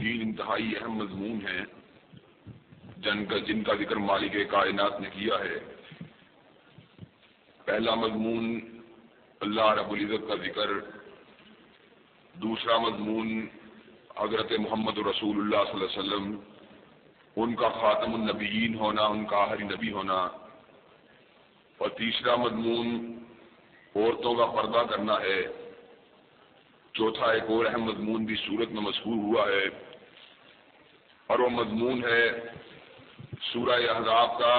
تین انتہائی اہم مضمون ہیں، جن کا جن کا ذکر مالک کائنات نے کیا ہے۔ پہلا مضمون اللہ رب العزت کا ذکر، دوسرا مضمون حضرت محمد رسول اللہ صلی اللہ علیہ وسلم، ان کا خاتم النبیین ہونا، ان کا آخری نبی ہونا۔ اور تیسرا مضمون عورتوں کا پردہ کرنا ہے۔ چوتھا ایک اور اہم مضمون بھی صورت میں مشہور ہوا ہے۔ اور وہ مضمون ہے سورہ احزاب کا،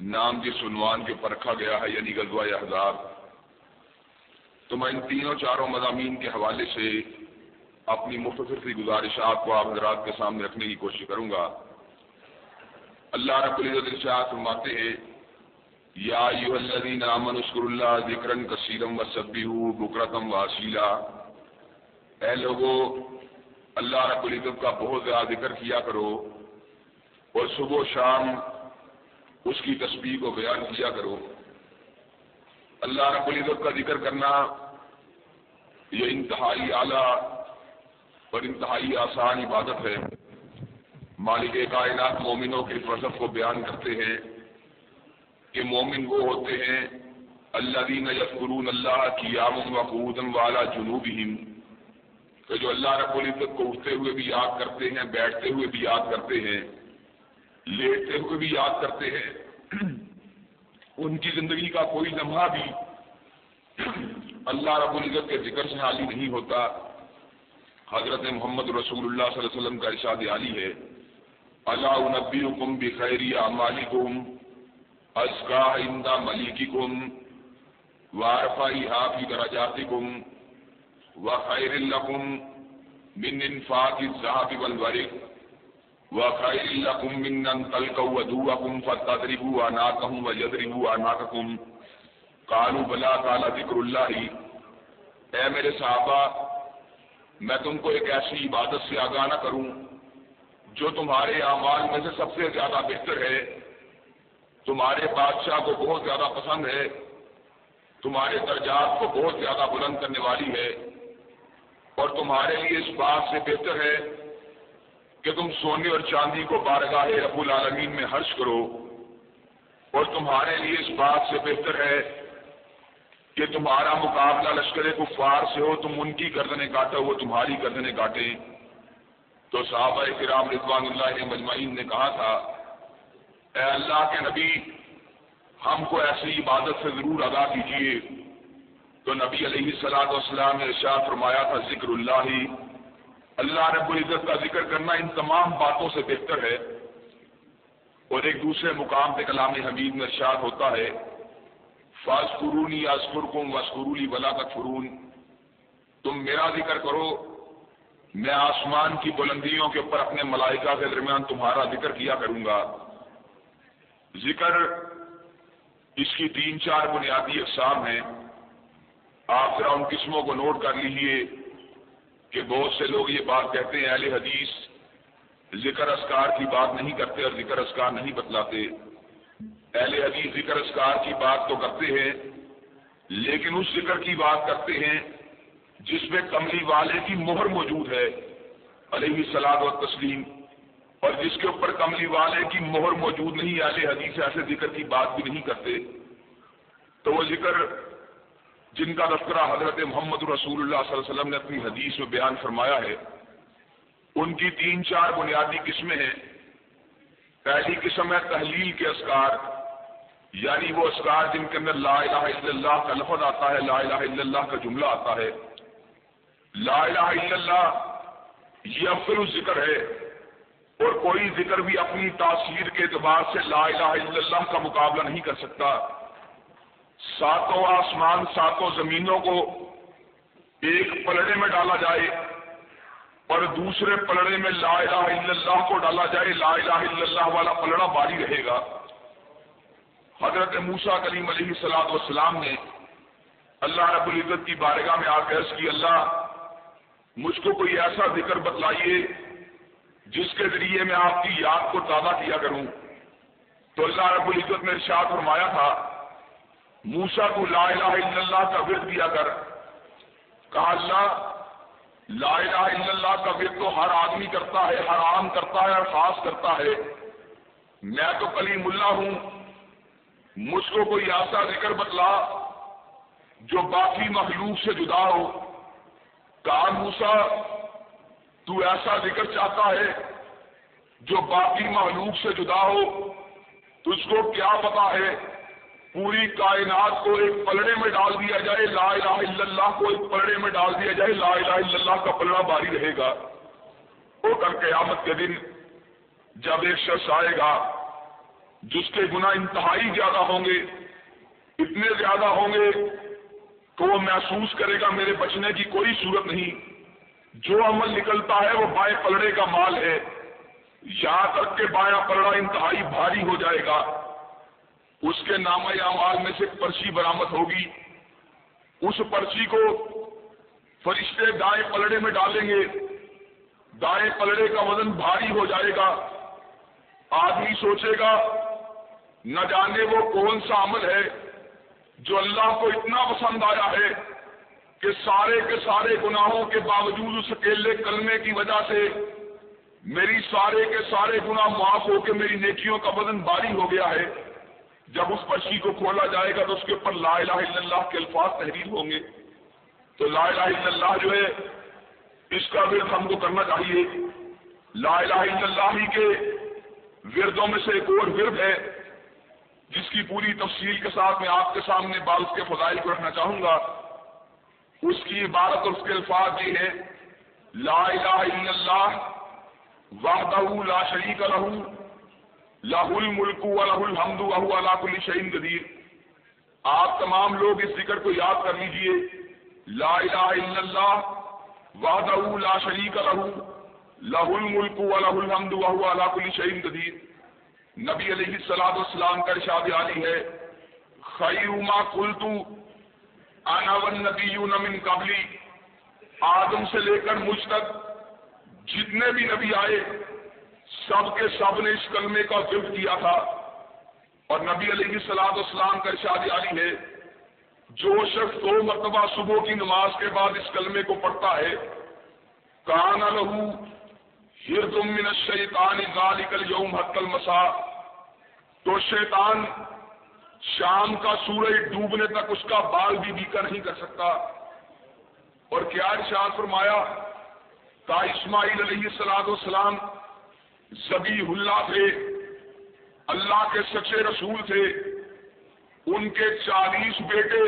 نام جس عنوان کے پرکھا گیا ہے یعنی غزوہ احزاب۔ تو میں ان تینوں چاروں مضامین کے حوالے سے اپنی مختصر سی گزارشات کو آپ حضرات کے سامنے رکھنے کی کوشش کروں گا۔ اللہ رب العزت ارشاد فرماتے ہیں، یا ایوہ الذین آمنوا اذکروا اللہ ذکرا کثیرا وسبحوا بکرۃ واسیلا اے لوگو اللہ رب العزت کا بہت زیادہ ذکر کیا کرو اور صبح و شام اس کی تسبیح کو بیان کیا کرو۔ اللہ رب العزت کا ذکر کرنا یہ انتہائی اعلیٰ اور انتہائی آسان عبادت ہے۔ مالک کائنات مومنوں کے فضب کو بیان کرتے ہیں کہ مومن وہ ہوتے ہیں اللہ دین یسکرون اللہ کی یام وقودم والا جنوب ہند کہ جو اللہ رب العزت کو اٹھتے ہوئے بھی یاد کرتے ہیں، بیٹھتے ہوئے بھی یاد کرتے ہیں، لیٹتے ہوئے بھی یاد کرتے ہیں، ان کی زندگی کا کوئی لمحہ بھی اللہ رب العزت کے ذکر سے حالی نہیں ہوتا۔ حضرت محمد رسول اللہ صلی اللہ علیہ وسلم کا ارشاد عالی ہے۔ اللہ نبی حکم بخیری مالکم ازکا اندا ملیکی کم وارفائی حافی دراجاتکم وخیر لکم من انفاق الزہب والورق وخیر لکم من ان تلقوا ودوکم فتدربوا اناکہم ویدربوا اناککم قالوا بلا قال ذکر اللہ اے میرے صحابہ، میں تم کو ایک ایسی عبادت سے آگاہ نہ کروں جو تمہارے اعمال میں سے سب سے زیادہ بہتر ہے، تمہارے بادشاہ کو بہت زیادہ پسند ہے، تمہارے درجات کو بہت زیادہ بلند کرنے والی ہے۔ اور تمہارے لیے اس بات سے بہتر ہے کہ تم سونے اور چاندی کو بارگاہ رب العالمین میں حرش کرو۔ اور تمہارے لیے اس بات سے بہتر ہے کہ تمہارا مقابلہ لشکر کفار سے ہو، تم ان کی گردنیں کاٹو، وہ تمہاری گردنیں کاٹیں۔ تو صحابہ کرام رضوان اللہ مجمعین نے کہا تھا، اے اللہ کے نبی، ہم کو ایسی عبادت سے ضرور ادا کیجیے تو نبی علیہ السلاط والسلام نے ارشاد فرمایا تھا، ذکر اللہ ہی۔ اللہ رب العزت کا ذکر کرنا ان تمام باتوں سے بہتر ہے۔ اور ایک دوسرے مقام پہ کلام حمید میں ارشاد ہوتا ہے فاس قرونی اسکر کم وسکرولی ولا فرون تم میرا ذکر کرو، میں آسمان کی بلندیوں کے اوپر اپنے ملائکہ کے درمیان تمہارا ذکر کیا کروں گا۔ ذکر اس کی تین چار بنیادی اقسام ہیں۔ آپ ذرا ان قسموں کو نوٹ کر لیجیے کہ بہت سے لوگ یہ بات کہتے ہیں، اہل حدیث ذکر اسکار کی بات نہیں کرتے اور ذکر اسکار نہیں بتلاتے۔ اہل حدیث ذکر اسکار کی بات تو کرتے ہیں، لیکن اس ذکر کی بات کرتے ہیں جس میں کملی والے کی مہر موجود ہے، علیہ سلاد و تسلیم اور جس کے اوپر کملی والے کی مہر موجود نہیں، اہل حدیث ایسے ذکر کی بات بھی نہیں کرتے۔ تو وہ ذکر جن کا تذکرہ حضرت محمد رسول اللہ صلی اللہ علیہ وسلم نے اپنی حدیث میں بیان فرمایا ہے، ان کی تین چار بنیادی قسمیں ہیں۔ پہلی قسم ہے تحلیل کے اسکار یعنی وہ اسکار جن کے اندر لا الہ الا اللہ کا لفظ آتا ہے، لا الہ الا اللہ کا جملہ آتا ہے۔ لا الہ الا اللہ یہ افضل ذکر ہے اور کوئی ذکر بھی اپنی تاثیر کے اعتبار سے لا الہ الا اللہ کا مقابلہ نہیں کر سکتا۔ ساتوں آسمان، ساتوں زمینوں کو ایک پلڑے میں ڈالا جائے اور دوسرے پلڑے میں لا الہ الا اللہ کو ڈالا جائے۔ لا الہ الا اللہ والا پلڑا باری رہے گا۔ حضرت موسا کلیم علیہ سلاد والسلام نے اللہ رب العزت کی بارگاہ میں آ عرض کی، اللہ مجھ کو کوئی ایسا ذکر بتلائیے جس کے ذریعے میں آپ کی یاد کو تازہ کیا کروں۔ تو اللہ رب العزت نے ارشاد فرمایا تھا موسا کو لا الہ الا اللہ کا ورد دیا کر۔ کہا، اللہ، لا الہ الا اللہ کا ورد تو ہر آدمی کرتا ہے، ہر عام کرتا ہے اور خاص کرتا ہے۔ میں تو کلیم اللہ ہوں۔ مجھ کو کوئی ایسا ذکر بتلا جو باقی مخلوق سے جدا ہو۔ کہا موسا تو ایسا ذکر چاہتا ہے جو باقی مخلوق سے جدا ہو۔ تجھ کو کیا پتا ہے؟ پوری کائنات کو ایک پلڑے میں ڈال دیا جائے، لا الہ الا اللہ کو ایک پلڑے میں ڈال دیا جائے، لا الہ الا اللہ کا پلڑا باری رہے گا۔ وہ کر قیامت کے دن جب ایک شخص آئے گا، جس کے گناہ انتہائی زیادہ ہوں گے، اتنے زیادہ ہوں گے تو وہ محسوس کرے گا میرے بچنے کی کوئی صورت نہیں۔ جو عمل نکلتا ہے وہ بائیں پلڑے کا مال ہے۔ یہاں تک کہ بایاں پلڑا انتہائی بھاری ہو جائے گا۔ اس کے نام اعمال میں سے پرچی برامت ہوگی۔ اس پرچی کو فرشتے دائیں پلڑے میں ڈالیں گے۔ دائیں پلڑے کا وزن بھاری ہو جائے گا۔ آدمی سوچے گا، نہ جانے وہ کون سا عمل ہے جو اللہ کو اتنا پسند آیا ہے کہ سارے کے سارے گناہوں کے باوجود اس اکیلے کلمے کی وجہ سے میری سارے کے سارے گناہ معاف ہو کے میری نیکیوں کا وزن باری ہو گیا ہے۔ جب اس پرچی کو کھولا جائے گا تو اس کے اوپر لا الہ الا اللہ کے الفاظ تحریر ہوں گے۔ تو لا الہ الا اللہ جو ہے، اس کا ورد ہم کو کرنا چاہیے۔ لا الہ الا اللہ ہی کے وردوں میں سے ایک اور ورد ہے، جس کی پوری تفصیل کے ساتھ میں آپ کے سامنے بال کے فضائل کو رکھنا چاہوں گا۔ اس کی عبارت اور اس کے الفاظ یہ ہے لا الہ الا اللہ وحدہ لا شریک لہو۔ لاہ الملک و لہ الحمد وهو على قدیر آپ تمام لوگ اس ذکر کو یاد کر لیجیے۔ لا الہ الا اللہ، وحدہ لا شریک لہ لاہ الملک و لہ الحمد وهو على كل قدیر۔ نبی علیہ الصلوۃ والسلام کا ارشاد عالی ہے، خیر ما قلت انا والنبیون من قبلی۔ آدم سے لے کر مجھ تک جتنے بھی نبی آئے سب کے سب نے اس کلمے کا ذکر کیا تھا۔ اور نبی علیہ سلاد اسلام کا ارشاد علی ہے، جو شخص دو مرتبہ صبح کی نماز کے بعد اس کلمے کو پڑھتا ہے، کان لہو ہردم من الشیطان ذالک اليوم حق المسا تو شیطان شام کا سورج ڈوبنے تک اس کا بال بھی بیکا نہیں کر سکتا۔ اور کیا ارشاد فرمایا، تا اسماعیل علیہ السلام والسلام زبی اللہ تھے، اللہ کے سچے رسول تھے، ان کے چالیس بیٹے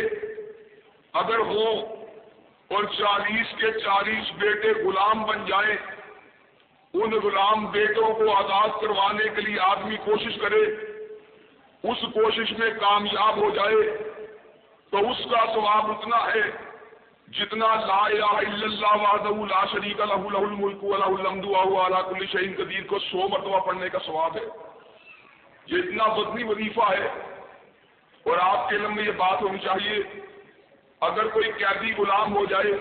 اگر ہوں اور چالیس کے چالیس بیٹے غلام بن جائیں، ان غلام بیٹوں کو آزاد کروانے کے لیے آدمی کوشش کرے، اس کوشش میں کامیاب ہو جائے، تو اس کا ثواب اتنا ہے جتنا لا الہ الا اللہ وحدہ لا شریک لہ لہ الملک و لہ الحمد وهو على كل شيء قدیر، کو سو مرتبہ پڑھنے کا ثواب ہے۔ یہ اتنا وزنی وظیفہ ہے۔ اور آپ کے علم میں یہ بات ہونی چاہیے، اگر کوئی قیدی غلام ہو جائے،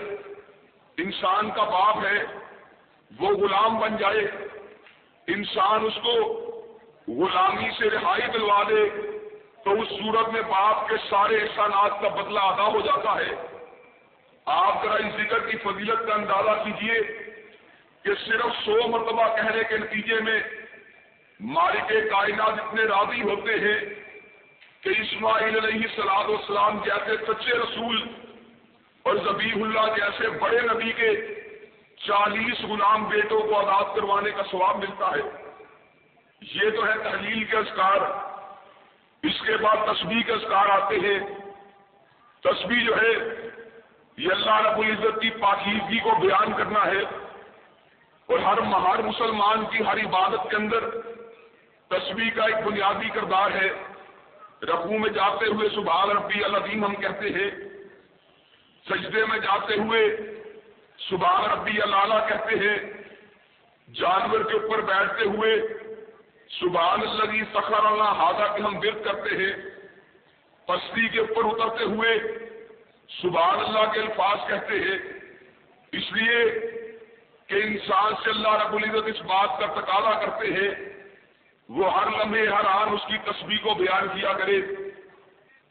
انسان کا باپ ہے، وہ غلام بن جائے، انسان اس کو غلامی سے رہائی دلوا دے، تو اس صورت میں باپ کے سارے احسانات کا بدلہ ادا ہو جاتا ہے۔ آپ ذرا اس ذکر کی فضیلت کا اندازہ کیجیے کہ صرف سو مرتبہ کہنے کے نتیجے میں مالک کائنات اتنے راضی ہوتے ہیں کہ اسماعیل علیہ سلاد والسلام جیسے سچے رسول اور زبی اللہ جیسے بڑے نبی کے چالیس غلام بیٹوں کو آزاد کروانے کا ثواب ملتا ہے۔ یہ تو ہے تحلیل کے اسکار اس کے بعد تصویر کے اسکار آتے ہیں۔ تصویر جو ہے یہ اللہ رب العزت کی پاکیزگی کو بیان کرنا ہے اور ہر ہر مسلمان کی ہر عبادت کے اندر تصویر کا ایک بنیادی کردار ہے۔ رقو میں جاتے ہوئے سبحان ربی العظیم ہم کہتے ہیں، سجدے میں جاتے ہوئے سبحان ربی اللہ کہتے ہیں۔ جانور کے اوپر بیٹھتے ہوئے سبحان اللہ سخر اللہ ہادہ کے ہم ورد کرتے ہیں۔ پستی کے اوپر اترتے ہوئے سبحان اللہ کے الفاظ کہتے ہیں۔ اس لیے کہ انسان سے اللہ رب العزت اس بات کا تقاضا کرتے ہیں۔ وہ ہر لمحے ہر آن اس کی تصویر کو بیان کیا کرے۔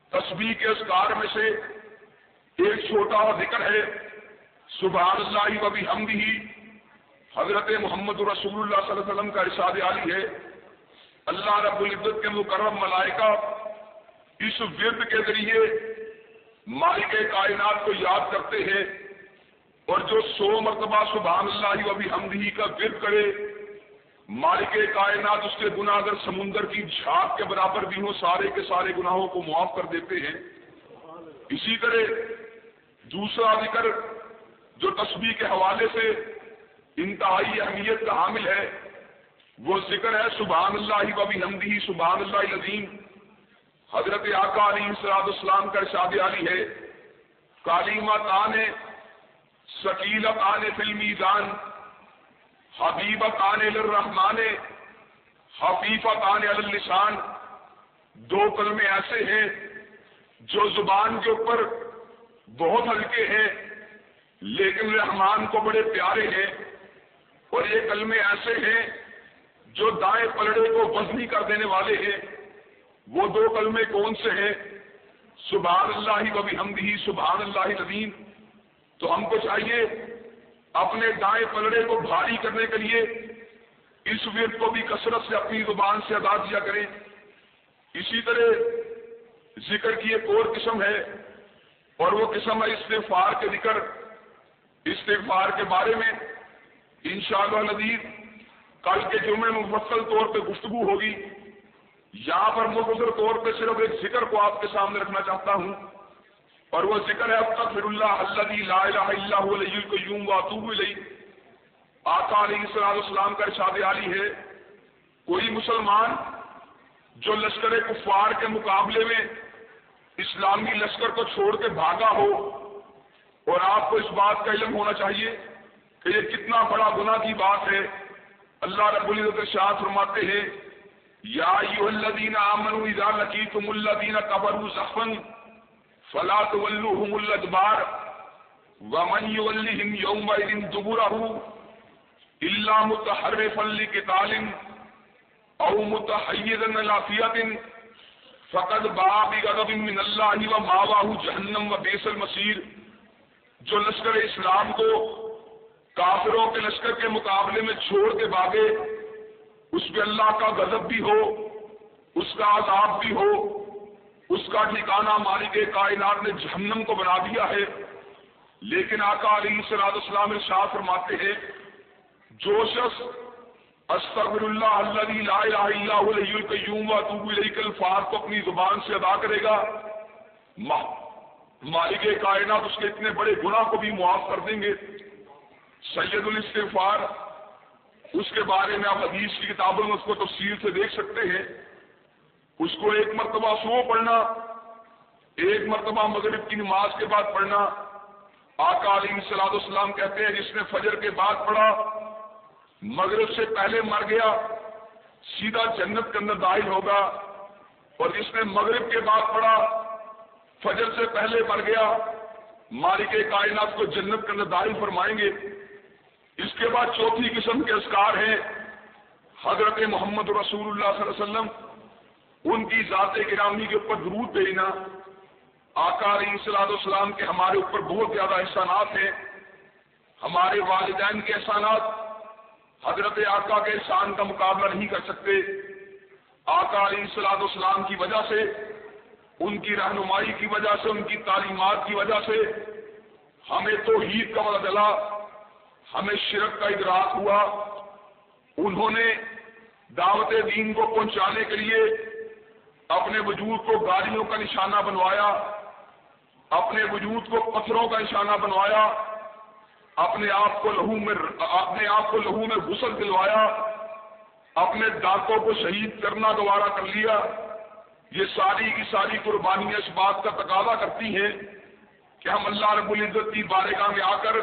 تصویر کے اسکار میں سے ایک چھوٹا ذکر ہے۔ سبحان اللہ وبی ہم بھی حضرت محمد رسول اللہ صلی اللہ علیہ وسلم کا ارشاد عالی ہے۔ اللہ رب العزت کے مکرم ملائکہ اس ورد کے ذریعے مالک کائنات کو یاد کرتے ہیں اور جو سو مرتبہ سبحان اللہ وبی ہم کا ورد کرے مالک کائنات اس کے گناہ اگر سمندر کی جھاگ کے برابر بھی ہوں، سارے کے سارے گناہوں کو معاف کر دیتے ہیں۔ اسی طرح دوسرا ذکر جو تسبیح کے حوالے سے انتہائی اہمیت کا حامل ہے، وہ ذکر ہے سبحان اللہ وبی حمدی سبحان اللہ عظیم حضرت آقا علی سراد اسلام کا ارشاد علی ہے کالیمت آنے سکیلت آنے فلمی دان حبیبت آنے الرحمان حفیفت آنے السان دو کلمے ایسے ہیں جو زبان کے اوپر بہت ہلکے ہیں، لیکن رحمان کو بڑے پیارے ہیں اور یہ کلمے ایسے ہیں جو دائیں پلڑے کو وزنی کر دینے والے ہیں۔ وہ دو کلمے کون سے ہیں؟ سبحان اللہ وبی حمدی سبحان اللہ نظیم تو ہم کو چاہیے اپنے دائیں پلڑے کو بھاری کرنے کے لیے اس ورد کو بھی کثرت سے اپنی زبان سے ادا کیا کریں۔ اسی طرح ذکر کی ایک اور قسم ہے، اور وہ قسم ہے استغفار کے ذکر۔ استغفار کے بارے میں انشاءاللہ شاء کل کے جمعے میں مفصل طور پہ گفتگو ہوگی۔ یہاں پر مختصر طور پہ صرف ایک ذکر کو آپ کے سامنے رکھنا چاہتا ہوں، اور وہ ذکر ہے اب تک پھر اللہ اللہ لا الہ الا هو الحی القیوم واتوب الیہ۔ آقا علیہ الصلوۃ والسلام کا ارشاد علی ہے، کوئی مسلمان جو لشکر کفار کے مقابلے میں اسلامی لشکر کو چھوڑ کے بھاگا ہو، اور آپ کو اس بات کا علم ہونا چاہیے کہ یہ کتنا بڑا گناہ کی بات ہے۔ اللہ رب العزت شاہ فرماتے ہیں یا ایوہ الذین آمنوا اذا لقیتم الذین کفروا زخفا فلا تولوهم الادبار ومن يولهم يومئذ دبره الا متحرفا لقتال او متحيزا الى فئه فقد باع بغضب من الله وماواه جهنم وبئس المصير جو لشکر اسلام کو کافروں کے لشکر کے مقابلے میں چھوڑ کے بھاگے اس پہ اللہ کا غضب بھی ہو، اس کا عذاب بھی ہو، اس کا ٹھکانہ مالک کائنات نے جہنم کو بنا دیا ہے۔ لیکن آقا علی سراد اسلام شاہ فرماتے ہیں، جو شخص استغفر اللہ اللہ لا الہ الا هو الحی القیوم واتوب الیہ الفاظ کو اپنی زبان سے ادا کرے گا مالک کائنات اس کے اتنے بڑے گناہ کو بھی معاف کر دیں گے۔ سید الاستغفار اس کے بارے میں آپ حدیث کی کتابوں میں اس کو تفصیل سے دیکھ سکتے ہیں۔ اس کو ایک مرتبہ صبح پڑھنا، ایک مرتبہ مغرب کی نماز کے بعد پڑھنا۔ آقا علیہ سلاد السلام کہتے ہیں، جس نے فجر کے بعد پڑھا، مغرب سے پہلے مر گیا، سیدھا جنت کے اندر داخل ہوگا۔ اور جس نے مغرب کے بعد پڑھا، فجر سے پہلے مر گیا۔ مالک کائنات کو جنت کے اندر داخل فرمائیں گے۔ اس کے بعد چوتھی قسم کے اسکار ہیں حضرت محمد رسول اللہ صلی اللہ علیہ وسلم، ان کی ذات گرامی کے اوپر درود بھیجنا آقا علیہ السلام کے ہمارے اوپر بہت زیادہ احسانات ہیں، ہمارے والدین کے احسانات، حضرت آقا کے احسان کا مقابلہ نہیں کر سکتے۔ آقا علیہ السلام السلام کی وجہ سے، ان کی رہنمائی کی وجہ سے، ان کی تعلیمات کی وجہ سے، ہمیں تو عید کا پتہ ہمیں شرک کا ادراک ہوا۔ انہوں نے دعوت دین کو پہنچانے کے لیے اپنے وجود کو گاڑیوں کا نشانہ بنوایا، اپنے وجود کو پتھروں کا نشانہ بنوایا، اپنے آپ کو لہو میں، اپنے آپ کو لہو میں غسل دلوایا، اپنے دانتوں کو شہید کرنا دوبارہ کر لیا۔ یہ ساری کی ساری قربانیاں اس بات کا تقاضا کرتی ہیں کہ ہم اللہ رب العزت کی بارگاہ میں آ کر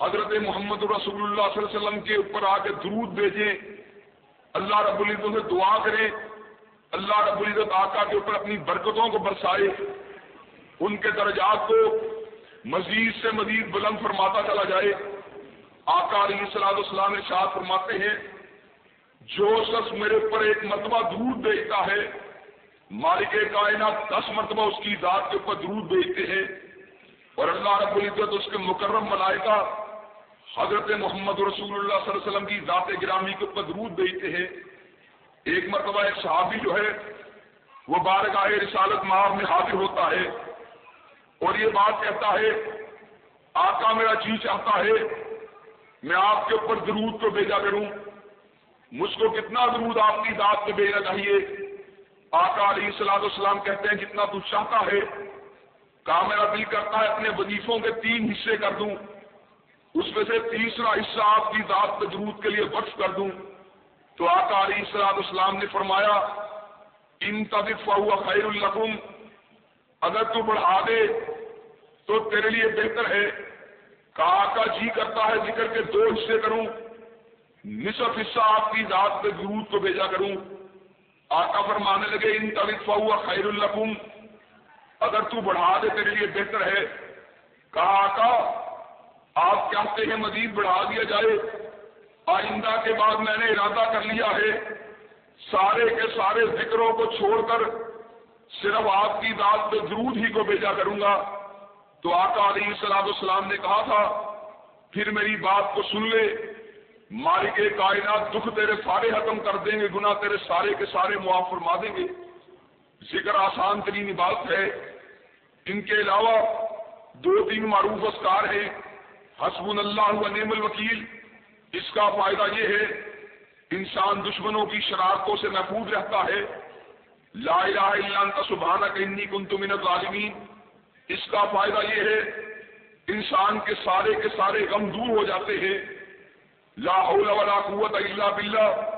حضرت محمد رسول اللہ صلی اللہ علیہ وسلم کے اوپر آ کے درود بھیجیں۔ اللہ رب العزت سے دعا کریں۔ اللہ رب العزت آقا کے اوپر اپنی برکتوں کو برسائے۔ ان کے درجات کو مزید سے مزید بلند فرماتا چلا جائے۔ آقا علیہ السلام السلام شاد فرماتے ہیں، جو شخص میرے اوپر ایک مرتبہ درود بھیجتا ہے، مالک کائنات دس مرتبہ اس کی ذات کے اوپر درود بھیجتے ہیں اور اللہ رب العزت اس کے مکرم ملائکہ حضرت محمد رسول اللہ صلی اللہ علیہ وسلم کی ذات گرامی کے اوپر درود بھیجتے ہیں۔ ایک مرتبہ ایک صحابی جو ہے، وہ بارگاہ رسالت معاف میں حاضر ہوتا ہے اور یہ بات کہتا ہے، آقا میرا جی چاہتا ہے، میں آپ کے اوپر درود کو بھیجا کروں۔ مجھ کو کتنا درود آپ کی ذات پہ بھیجنا چاہیے۔ آقا علیہ السلام السلام کہتے ہیں، جتنا تو چاہتا ہے۔ کہا میرا دل کرتا ہے، اپنے وظیفوں کے تین حصے کر دوں۔ اس میں سے تیسرا حصہ آپ کی ذات پہ درود کے لیے وقف کر دوں۔ تو آقا علیہ السلام اسلام نے فرمایا، ان طبف ہوا خیر القم اگر تو بڑھا دے تو تیرے لیے بہتر ہے۔ کہا آقا جی کرتا ہے ذکر کے دو حصے کروں، نصف حصہ آپ کی ذات پہ درود کو بھیجا کروں۔ آقا فرمانے لگے، ان طبف ہوا خیر القم اگر تو بڑھا دے تیرے لیے بہتر ہے۔ کہا آقا آپ چاہتے ہیں مزید بڑھا دیا جائے؟ آئندہ کے بعد میں نے ارادہ کر لیا ہے، سارے کے سارے ذکروں کو چھوڑ کر صرف آپ کی ذات پہ درود ہی کو بھیجا کروں گا۔ تو آقا علیہ السلام السلام نے کہا تھا، پھر میری بات کو سن لے۔ مالک کائنات دکھ تیرے سارے ختم کر دیں گے گنا تیرے سارے کے سارے معاف فرما دیں گے۔ ذکر آسان ترین عبادت ہے۔ ان کے علاوہ دو تین معروف اسکار ہیں۔ حسب اللہ و نعم الوکیل۔ اس کا فائدہ یہ ہے، انسان دشمنوں کی شرارتوں سے محفوظ رہتا ہے۔ لا الہ الا انت سبحانک انی کنت من الظالمین۔ اس کا فائدہ یہ ہے، انسان کے سارے کے سارے غم دور ہو جاتے ہیں۔ لا حول ولا قوت الا باللہ۔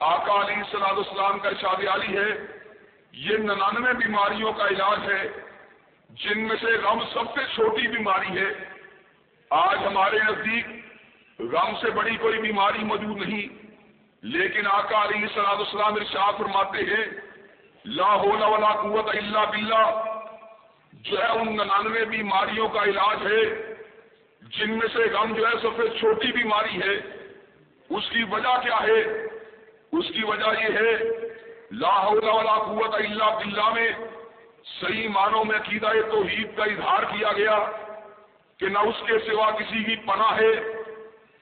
آقا علیہ السلام کا ارشاد علی ہے، یہ ننانوے بیماریوں کا علاج ہے۔ جن میں سے غم سب سے چھوٹی بیماری ہے۔ آج ہمارے نزدیک غم سے بڑی کوئی بیماری موجود نہیں، لیکن آقا علیہ السلام السلام ارشاد فرماتے ہیں، لا حول ولا قوت الا باللہ، جو ہے ان ننانوے بیماریوں کا علاج ہے، جن میں سے غم جو ہے سب سے چھوٹی بیماری ہے۔ اس کی وجہ کیا ہے؟ اس کی وجہ یہ ہے، لا حول ولا قوت الا باللہ میں صحیح معنوں میں عقیدہ توحید کا اظہار کیا گیا۔ کہ نہ اس کے سوا کسی کی پناہ ہے،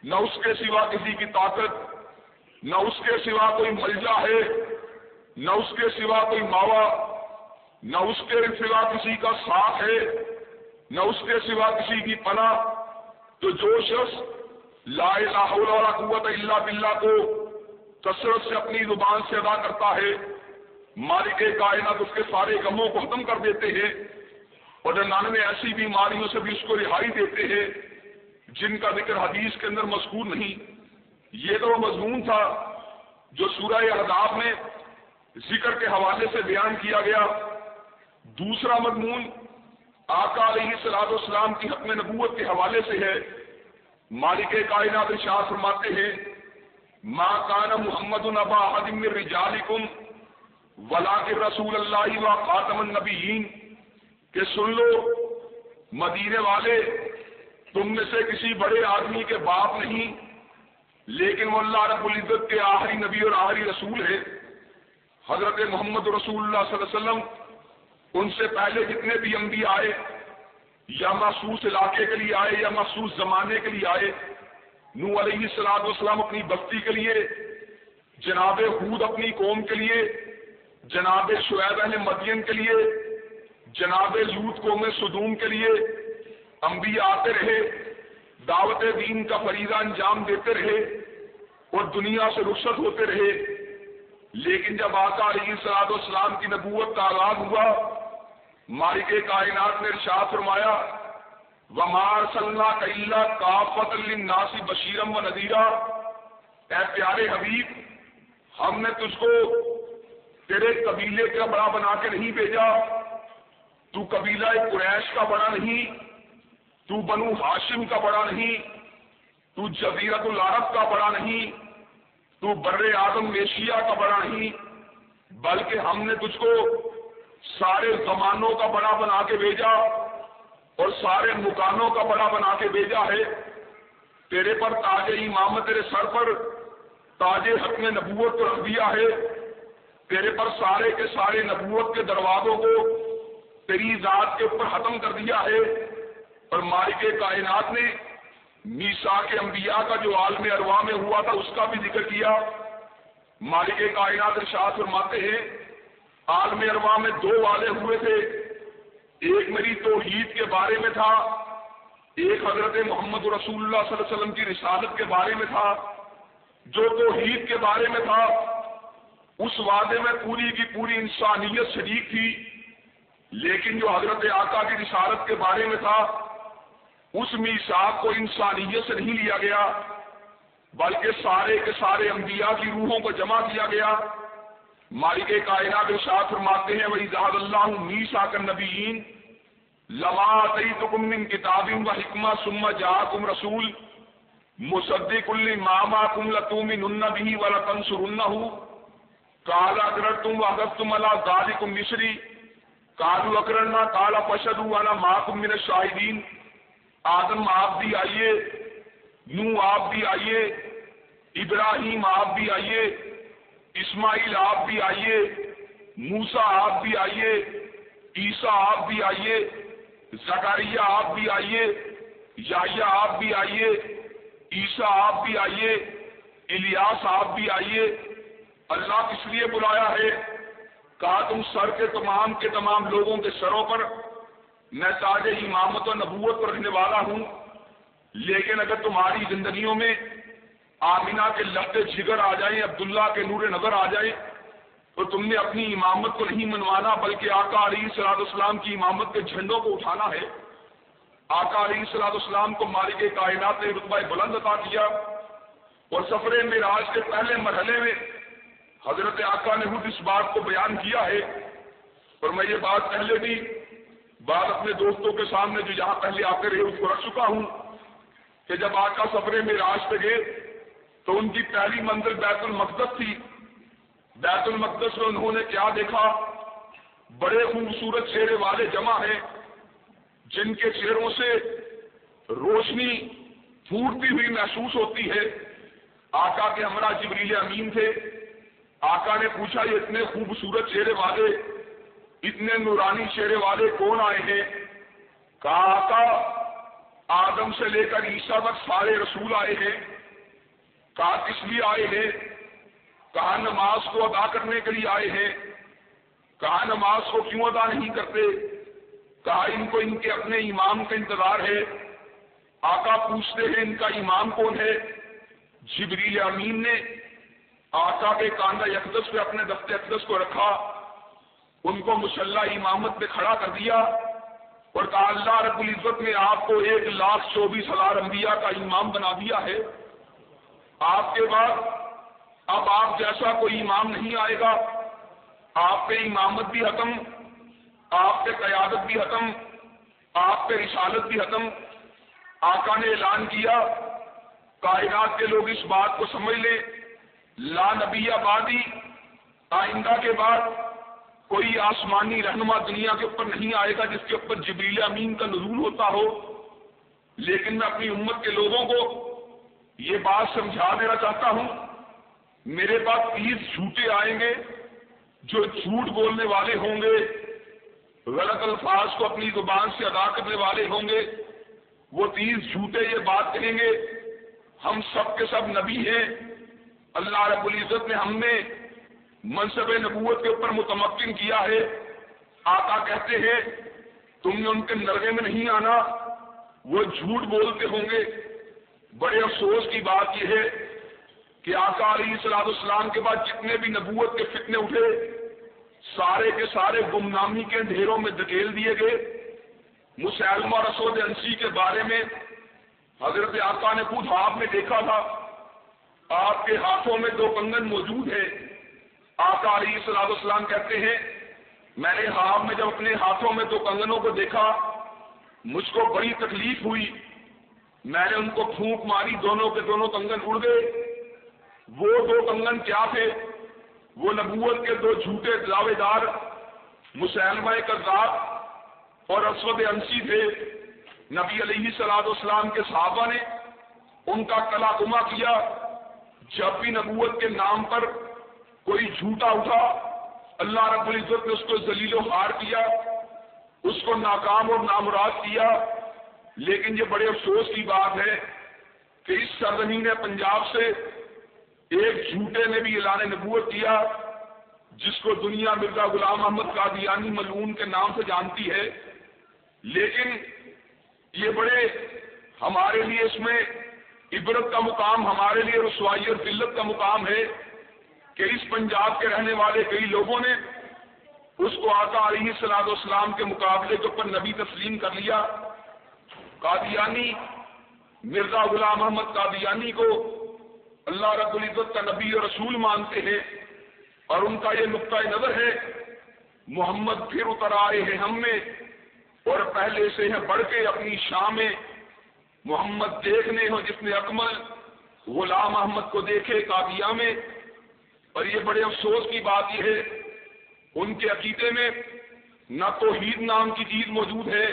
نہ اس کے سوا کسی کی طاقت، نہ اس کے سوا کوئی ملجا ہے، نہ اس کے سوا کوئی ماوا، نہ اس کے سوا کسی کا ساتھ ہے، نہ اس کے سوا کسی کی پناہ۔ تو جو شخص لا الہ الا قوت الا باللہ کو کثرت سے اپنی زبان سے ادا کرتا ہے، مالک کائنات اس کے سارے غموں کو ختم کر دیتے ہیں اور ننانوے ایسی بیماریوں سے بھی اس کو رہائی دیتے ہیں جن کا ذکر حدیث کے اندر مذکور نہیں۔ یہ تو وہ مضمون تھا جو سورہ احداف میں ذکر کے حوالے سے بیان کیا گیا۔ دوسرا مضمون آقا علیہ صلاح اسلام کی حکم نبوت کے حوالے سے ہے۔ مالک کائنات شاہ فرماتے ہیں ماں کان محمد النبا حدم رجالکم ولا کے رسول اللہ و خاتم النبیین کہ سن لو، مدینے والے تم میں سے کسی بڑے آدمی کے باپ نہیں، لیکن وہ اللہ رب العزت کے آخری نبی اور آخری رسول ہے حضرت محمد رسول اللہ صلی اللہ علیہ وسلم ان سے پہلے جتنے بھی انبیاء آئے، یا مخصوص علاقے کے لیے آئے، یا مخصوص زمانے کے لیے آئے نو علیہ السلام والسلام اپنی بستی کے لیے، جناب خود اپنی قوم کے لیے، جناب شعیب اہل مدین کے لیے جناب لوت قوم صدوم کے لیے انبیاء آتے رہے، دعوت دین کا فریضہ انجام دیتے رہے اور دنیا سے رخصت ہوتے رہے۔ لیکن جب آقا علیہ صلاحت والسلام کی نبوت کا آغاز ہوا، مالک کائنات نے ارشاد فرمایا ومار صلاح کا کافت الناسی بشیرم و نذیرہ اے پیارے حبیب، ہم نے تجھ کو تیرے قبیلے کا بڑا بنا کے نہیں بھیجا۔ تو قبیلہ قریش کا بڑا نہیں، تو بنو ہاشم کا بڑا نہیں، تو جزیرت العرب کا بڑا نہیں، تو بر اعظم ایشیا کا بڑا نہیں، بلکہ ہم نے تجھ کو سارے زمانوں کا بڑا بنا کے بھیجا اور سارے مکانوں کا بڑا بنا کے بھیجا ہے۔ تیرے پر تاج امام تیرے سر پر تاج حق نے نبوت کو رکھ دیا ہے۔ تیرے پر سارے کے سارے نبوت کے دروازوں کو تیری ذات کے اوپر ختم کر دیا ہے۔ اور مالک کائنات نے میسا کے انبیاء کا جو عالم اروا میں ہوا تھا، اس کا بھی ذکر کیا۔ مالک کائنات ارشاد فرماتے ہیں، عالم اروا میں دو والے ہوئے تھے۔ ایک میری توحید کے بارے میں تھا، ایک حضرت محمد رسول اللہ صلی اللہ علیہ وسلم کی رسالت کے بارے میں تھا۔ جو توحید کے بارے میں تھا، اس وعدے میں پوری کی پوری انسانیت شریک تھی۔ لیکن جو حضرت آقا کی رسالت کے بارے میں تھا، اس میساک کو انسانیت سے نہیں لیا گیا، بلکہ سارے کے سارے انبیاء کی روحوں کو جمع کیا گیا۔ مالک کائنات ارشاد فرماتے ہیں وہی زہد اللہ میسا کر نبیین لما تئی من کتاب و حکمہ سما جا کم رسول مصدق ماما کم لتوم نبی و لطن سرن کالا اگر تم اگر تم اللہ غالی مصری کالو اکرنا کالا پشد والا ماں من شاہدین آدم آپ بھی آئیے نو آپ بھی آئیے ابراہیم آپ بھی آئیے اسماعیل آپ بھی آئیے موسا آپ بھی آئیے عیسیٰ آپ بھی آئیے زکریہ آپ بھی آئیے یاہیا آپ بھی آئیے عیسیٰ آپ بھی آئیے الیاس آپ بھی آئیے اللہ کس لیے بلایا ہے کہا تم سر کے تمام کے تمام لوگوں کے سروں پر، میں تاج امامت و نبوت پر رہنے والا ہوں، لیکن اگر تمہاری زندگیوں میں آمینہ کے لفتے جگر آ جائیں، عبداللہ کے نور نظر آ جائیں، تو تم نے اپنی امامت کو نہیں منوانا، بلکہ آقا علی صلاح السلام کی امامت کے جھنڈوں کو اٹھانا ہے۔ آقا علی صلاح السلام کو مالک کائنات نے رتبہ بلند عطا کیا، اور سفر معراج کے پہلے مرحلے میں حضرت آقا نے خود اس بات کو بیان کیا ہے اور میں یہ بات پہلے بھی بات اپنے دوستوں کے سامنے جو یہاں پہلے آتے رہے اس کو رکھ چکا ہوں کہ جب آقا سفر معراج پہ گئے تو ان کی پہلی منزل بیت المقدس تھی۔ بیت المقدس میں انہوں نے کیا دیکھا؟ بڑے خوبصورت چہرے والے جمع ہیں جن کے چہروں سے روشنی پھوٹتی ہوئی محسوس ہوتی ہے۔ آقا کے ہمراہ جبریل امین تھے۔ آقا نے پوچھا، یہ اتنے خوبصورت چہرے والے، اتنے نورانی چہرے والے کون آئے ہیں؟ کہا، آقا، آدم سے لے کر عیسیٰ تک سارے رسول آئے ہیں۔ کہا، کس لیے آئے ہیں؟ کہا، نماز کو ادا کرنے کے لیے آئے ہیں۔ کہا، نماز کو کیوں ادا نہیں کرتے؟ کہا، ان کو ان کے اپنے امام کا انتظار ہے۔ آقا پوچھتے ہیں، ان کا امام کون ہے؟ جبریل امین نے آقا کے کاندہ اقدس پہ اپنے دفتے اقدس کو رکھا، ان کو مسلح امامت پہ کھڑا کر دیا اور کہا، اللہ رب العزت نے آپ کو ایک لاکھ چوبیس ہزار انبیاء کا امام بنا دیا ہے۔ آپ کے بعد اب آپ جیسا کوئی امام نہیں آئے گا، آپ پہ امامت بھی ختم، آپ پہ قیادت بھی ختم، آپ پہ رسالت بھی ختم۔ آقا نے اعلان کیا، کائنات کے لوگ اس بات کو سمجھ لیں۔ لا نبی آبادی، آئندہ کے بعد کوئی آسمانی رہنما دنیا کے اوپر نہیں آئے گا جس کے اوپر جبریل امین کا نزول ہوتا ہو۔ لیکن میں اپنی امت کے لوگوں کو یہ بات سمجھا دینا چاہتا ہوں، میرے پاس تیس جھوٹے آئیں گے، جو جھوٹ بولنے والے ہوں گے، غلط الفاظ کو اپنی زبان سے ادا کرنے والے ہوں گے، وہ تیس جھوٹے یہ بات کہیں گے، ہم سب کے سب نبی ہیں۔ اللہ رب العزت نے ہم نے منصب نبوت کے اوپر متمکن کیا ہے۔ آقا کہتے ہیں، تم نے ان کے نرگے میں نہیں آنا، وہ جھوٹ بولتے ہوں گے۔ بڑے افسوس کی بات یہ ہے کہ آقا علیہ صلاح السلام کے بعد جتنے بھی نبوت کے فتنے اٹھے، سارے کے سارے گمنامی کے ڈھیروں میں دھکیل دیے گئے۔ مسلمہ رسود انسی کے بارے میں حضرت آقا نے خود آپ نے دیکھا تھا۔ آپ کے ہاتھوں میں دو کنگن موجود ہیں۔ آقا علیہ صلاح السلام کہتے ہیں، میں نے خواب میں جب اپنے ہاتھوں میں دو کنگنوں کو دیکھا، مجھ کو بڑی تکلیف ہوئی۔ میں نے ان کو پھونک ماری، دونوں کے دونوں کنگن اڑ گئے۔ وہ دو کنگن کیا تھے؟ وہ نبوت کے دو جھوٹے دعوے دار مسلمہ کردار اور اسود انسی تھے۔ نبی علیہ سلاد اسلام کے صحابہ نے ان کا کلا کما کیا۔ جب بھی نبوت کے نام پر کوئی جھوٹا اٹھا، اللہ رب العزت نے اس کو ذلیل و ہار کیا، اس کو ناکام اور نامراد کیا۔ لیکن یہ بڑے افسوس کی بات ہے کہ اس سرزمین پنجاب سے ایک جھوٹے نے بھی اعلان نبوت کیا، جس کو دنیا مرزا غلام احمد قادیانی ملون کے نام سے جانتی ہے۔ لیکن یہ بڑے ہمارے لیے اس میں عبرت کا مقام ہمارے لیے رسوائی اور قلت کا مقام ہے کہ اس پنجاب کے رہنے والے کئی لوگوں نے اس کو آقا علیہ صلاح اسلام کے مقابلے کے اوپر نبی تسلیم کر لیا۔ قادیانی مرزا غلام محمد قادیانی کو اللہ رب العزت کا نبی اور رسول مانتے ہیں اور ان کا یہ نقطۂ نظر ہے، محمد پھر اتر آئے ہیں ہم میں اور پہلے سے ہیں، بڑھ کے اپنی شاہ میں محمد دیکھنے ہو جس نے اکمل غلام احمد کو دیکھے کابیا میں، اور یہ بڑے افسوس کی بات یہ ہے، ان کے عقیدے میں نہ توحید نام کی چیز موجود ہے،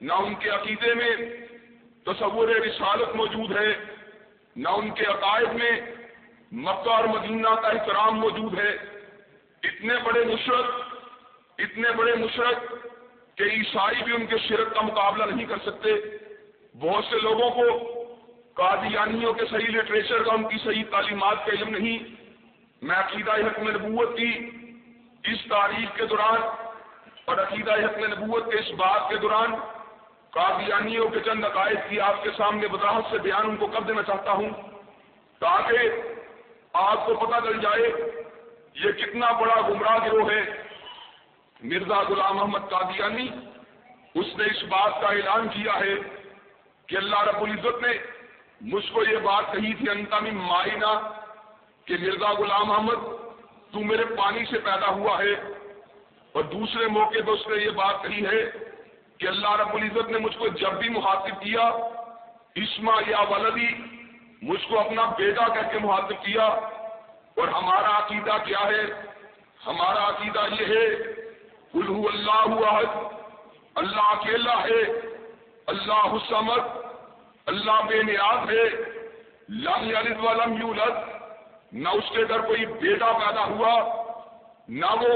نہ ان کے عقیدے میں تصور رسالت موجود ہے، نہ ان کے عقائد میں مکہ اور مدینہ کا احترام موجود ہے۔ اتنے بڑے مشرق، اتنے بڑے مشرق کہ عیسائی بھی ان کے شرک کا مقابلہ نہیں کر سکتے۔ بہت سے لوگوں کو قادیانیوں کے صحیح لٹریچر کا ان کی صحیح تعلیمات کا علم نہیں، میں عقیدہ حکم نبوت کی اس تاریخ کے دوران اور عقیدہ حکم نبوت کے اس بات کے دوران قادیانیوں کے چند عقائد کی آپ کے سامنے وضاحت سے بیان ان کو کر دینا چاہتا ہوں تاکہ آپ کو پتہ چل جائے یہ کتنا بڑا گمراہ گروہ ہے۔ مرزا غلام محمد قادیانی، اس نے اس بات کا اعلان کیا ہے کہ اللہ رب العزت نے مجھ کو یہ بات کہی تھی انتمی مائنا، کہ مرزا غلام محمد تو میرے پانی سے پیدا ہوا ہے۔ اور دوسرے موقع پہ اس نے یہ بات کہی ہے کہ اللہ رب العزت نے مجھ کو جب بھی محاطب کیا اسما یا ولدی، مجھ کو اپنا بیٹا کہہ کے محاطب کیا۔ اور ہمارا عقیدہ کیا ہے؟ ہمارا عقیدہ یہ ہے الح اللہ اللہ اکیلا ہے۔ اللہ حسمت، اللہ بے نیاز ہے، لم یلد ولم یولد، نہ اس کے گھر کوئی بیٹا پیدا ہوا، نہ وہ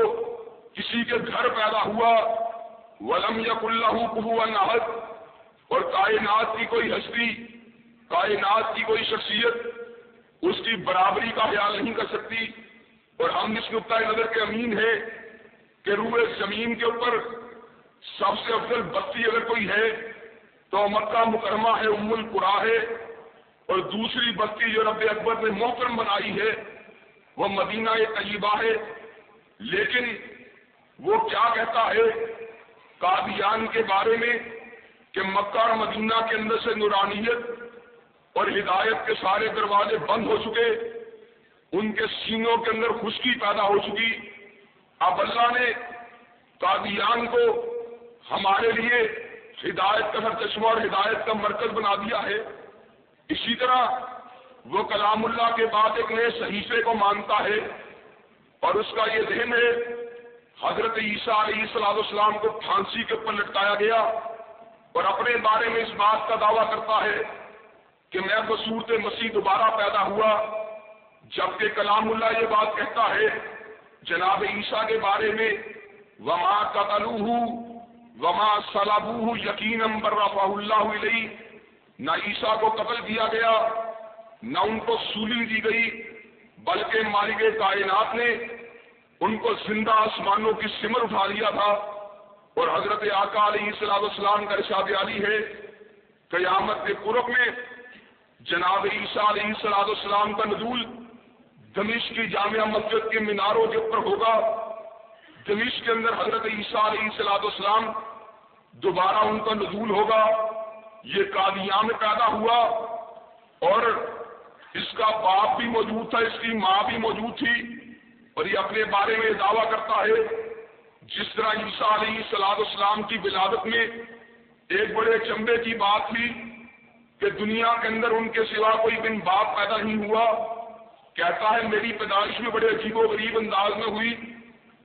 کسی کے گھر پیدا ہوا ولم یق اللہ کبو نہد اور کائنات کی کوئی ہستی، کائنات کی کوئی شخصیت اس کی برابری کا خیال نہیں کر سکتی، اور ہم اس نقطۂ نظر کے امین ہیں کہ روئے زمین کے اوپر سب سے افضل بستی اگر کوئی ہے تو مکہ مکرمہ ہے، ام القرا ہے۔ اور دوسری بستی جو رب اکبر نے محترم بنائی ہے، وہ مدینہ طیبہ ہے۔ لیکن وہ کیا کہتا ہے، قادیان کے بارے میں کہ مکہ اور مدینہ کے اندر سے نورانیت اور ہدایت کے سارے دروازے بند ہو چکے۔ ان کے سینوں کے اندر خشکی پیدا ہو چکی۔ اب اللہ نے قادیان کو ہمارے لیے ہدایت کا سر چشمہ اور ہدایت کا مرکز بنا دیا ہے۔ اسی طرح وہ کلام اللہ کے بعد ایک نئے صحیفے کو مانتا ہے اور اس کا یہ ذہن ہے، حضرت عیسیٰ علیہ السلام السلام کو پھانسی کے اوپر لٹکایا گیا اور اپنے بارے میں اس بات کا دعویٰ کرتا ہے کہ میں بصورت مسیح دوبارہ پیدا ہوا، جبکہ کلام اللہ یہ بات کہتا ہے، جناب عیسیٰ کے بارے میں، وما قتلوہ وما صلابوہ یقین امبر اللہ علیہ، نہ عیسیٰ کو قتل کیا گیا، نہ ان کو سولی دی گئی، بلکہ مالک کائنات نے ان کو زندہ آسمانوں کی سمر اٹھا لیا تھا۔ اور حضرت آقا علیہ السلام السلام کا ارشاد علی ہے، قیامت کے قرب میں جناب عیسیٰ علیہ السلام السلام کا نزول دمش کی جامعہ مسجد کے میناروں کے اوپر ہوگا۔ دمش کے اندر حضرت عیسیٰ علیہ السلام السلام دوبارہ ان کا نزول ہوگا، یہ قادیاں میں پیدا ہوا اور اس کا باپ بھی موجود تھا، اس کی ماں بھی موجود تھی اور یہ اپنے بارے میں دعویٰ کرتا ہے، جس طرح عیسیٰ علیہ سلاد اسلام کی ولادت میں ایک بڑے چمبے کی بات تھی کہ دنیا کے اندر ان کے سوا کوئی بن باپ پیدا نہیں ہوا۔ کہتا ہے، میری پیدائش میں بڑے عجیب و غریب انداز میں ہوئی۔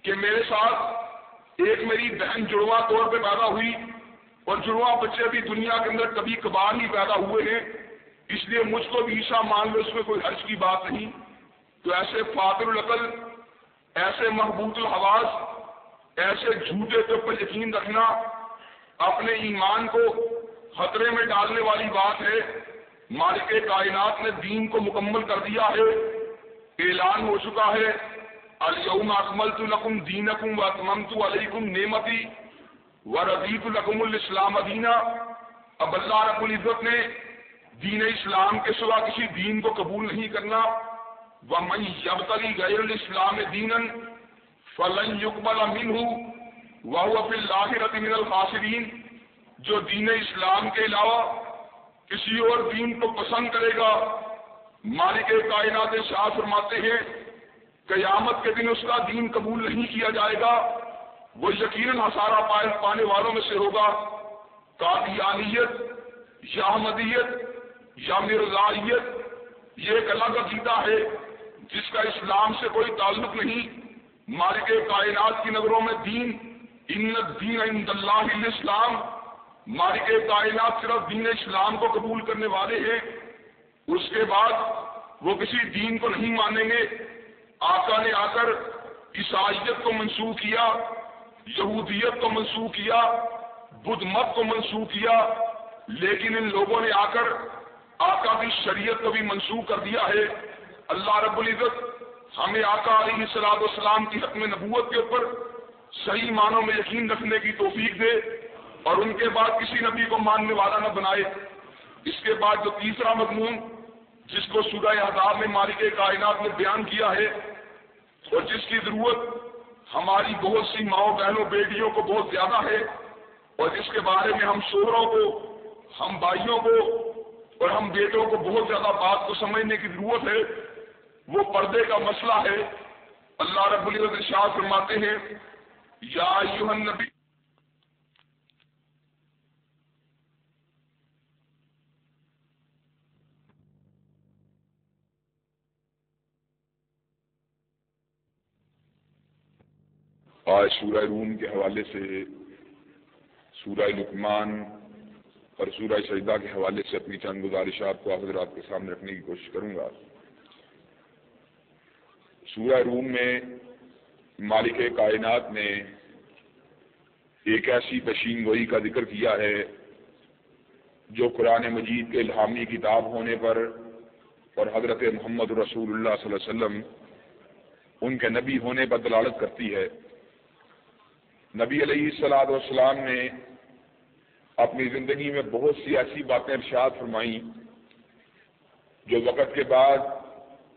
کہ میرے ساتھ ایک میری بہن جڑواں طور پہ پیدا ہوئی اور جڑواں بچے بھی دنیا کے اندر کبھی کبھار نہیں پیدا ہوئے ہیں، اس لیے مجھ کو بھی عیسیٰ مان لو، اس میں کوئی حرج کی بات نہیں۔ تو ایسے فاطر العقل، ایسے محبوط الحواس، ایسے جھوٹے کے اوپر یقین رکھنا اپنے ایمان کو خطرے میں ڈالنے والی بات ہے۔ مالک کائنات نے دین کو مکمل کر دیا ہے، اعلان ہو چکا ہے۔ الم اکمل لکم دین اکم و اکمم تو علیکم نعمتی و رضیت القم الاسلام دینا۔ اب اللہ رب العزت نے دین اسلام کے سوا کسی دین کو قبول نہیں کرنا۔ وہ من یبتلی غیر الاسلام دین فلن یقبل امین ہوں وہ پھر لاہرت من الخاصرین جو دین اسلام کے علاوہ کسی اور دین کو پسند کرے گا، مالک کائنات شاہ فرماتے ہیں قیامت کے دن اس کا دین قبول نہیں کیا جائے گا۔ وہ یقیناً ہسارا پانے والوں میں سے ہوگا۔ قادیانیت، یا احمدیت، یا مرزائیت، یہ ایک الگ عقیدہ ہے جس کا اسلام سے کوئی تعلق نہیں۔ مالک کائنات کی نظروں میں دین، ان دین عند اللہ اسلام مالک کائنات صرف دین اسلام کو قبول کرنے والے ہیں۔ اس کے بعد وہ کسی دین کو نہیں مانیں گے۔ آقا نے آ کر عیسائیت کو منسوخ کیا، یہودیت کو منسوخ کیا، بدھ مت کو منسوخ کیا، لیکن ان لوگوں نے آ کر آقا کی شریعت کو بھی منسوخ کر دیا ہے۔ اللہ رب العزت ہمیں آقا علیہ السلام والسلام کی حکم نبوت کے اوپر صحیح معنوں میں یقین رکھنے کی توفیق دے اور ان کے بعد کسی نبی کو ماننے والا نہ بنائے۔ اس کے بعد جو تیسرا مضمون جس کو سورہ حضاب میں مالک کائنات نے بیان کیا ہے اور جس کی ضرورت ہماری بہت سی ماؤں بہنوں بیٹیوں کو بہت زیادہ ہے، اور جس کے بارے میں ہم شوہروں کو، ہم بھائیوں کو، اور ہم بیٹوں کو بہت زیادہ بات کو سمجھنے کی ضرورت ہے، وہ پردے کا مسئلہ ہے۔ اللہ رب العزت شاہ فرماتے ہیں، یا یوہن نبی آج سورہ روم کے حوالے سے، سورہ لکمان اور سورہ سجدہ کے حوالے سے اپنی چند گزارشات کو حضرات کے سامنے رکھنے کی کوشش کروں گا۔ سورہ روم میں مالک کائنات نے ایک ایسی پشین گوئی کا ذکر کیا ہے جو قرآن مجید کے الہامی کتاب ہونے پر اور حضرت محمد رسول اللہ صلی اللہ علیہ وسلم ان کے نبی ہونے پر دلالت کرتی ہے۔ نبی علیہ السلاد والسلام نے اپنی زندگی میں بہت سی ایسی باتیں ارشاد فرمائیں، جو وقت کے بعد،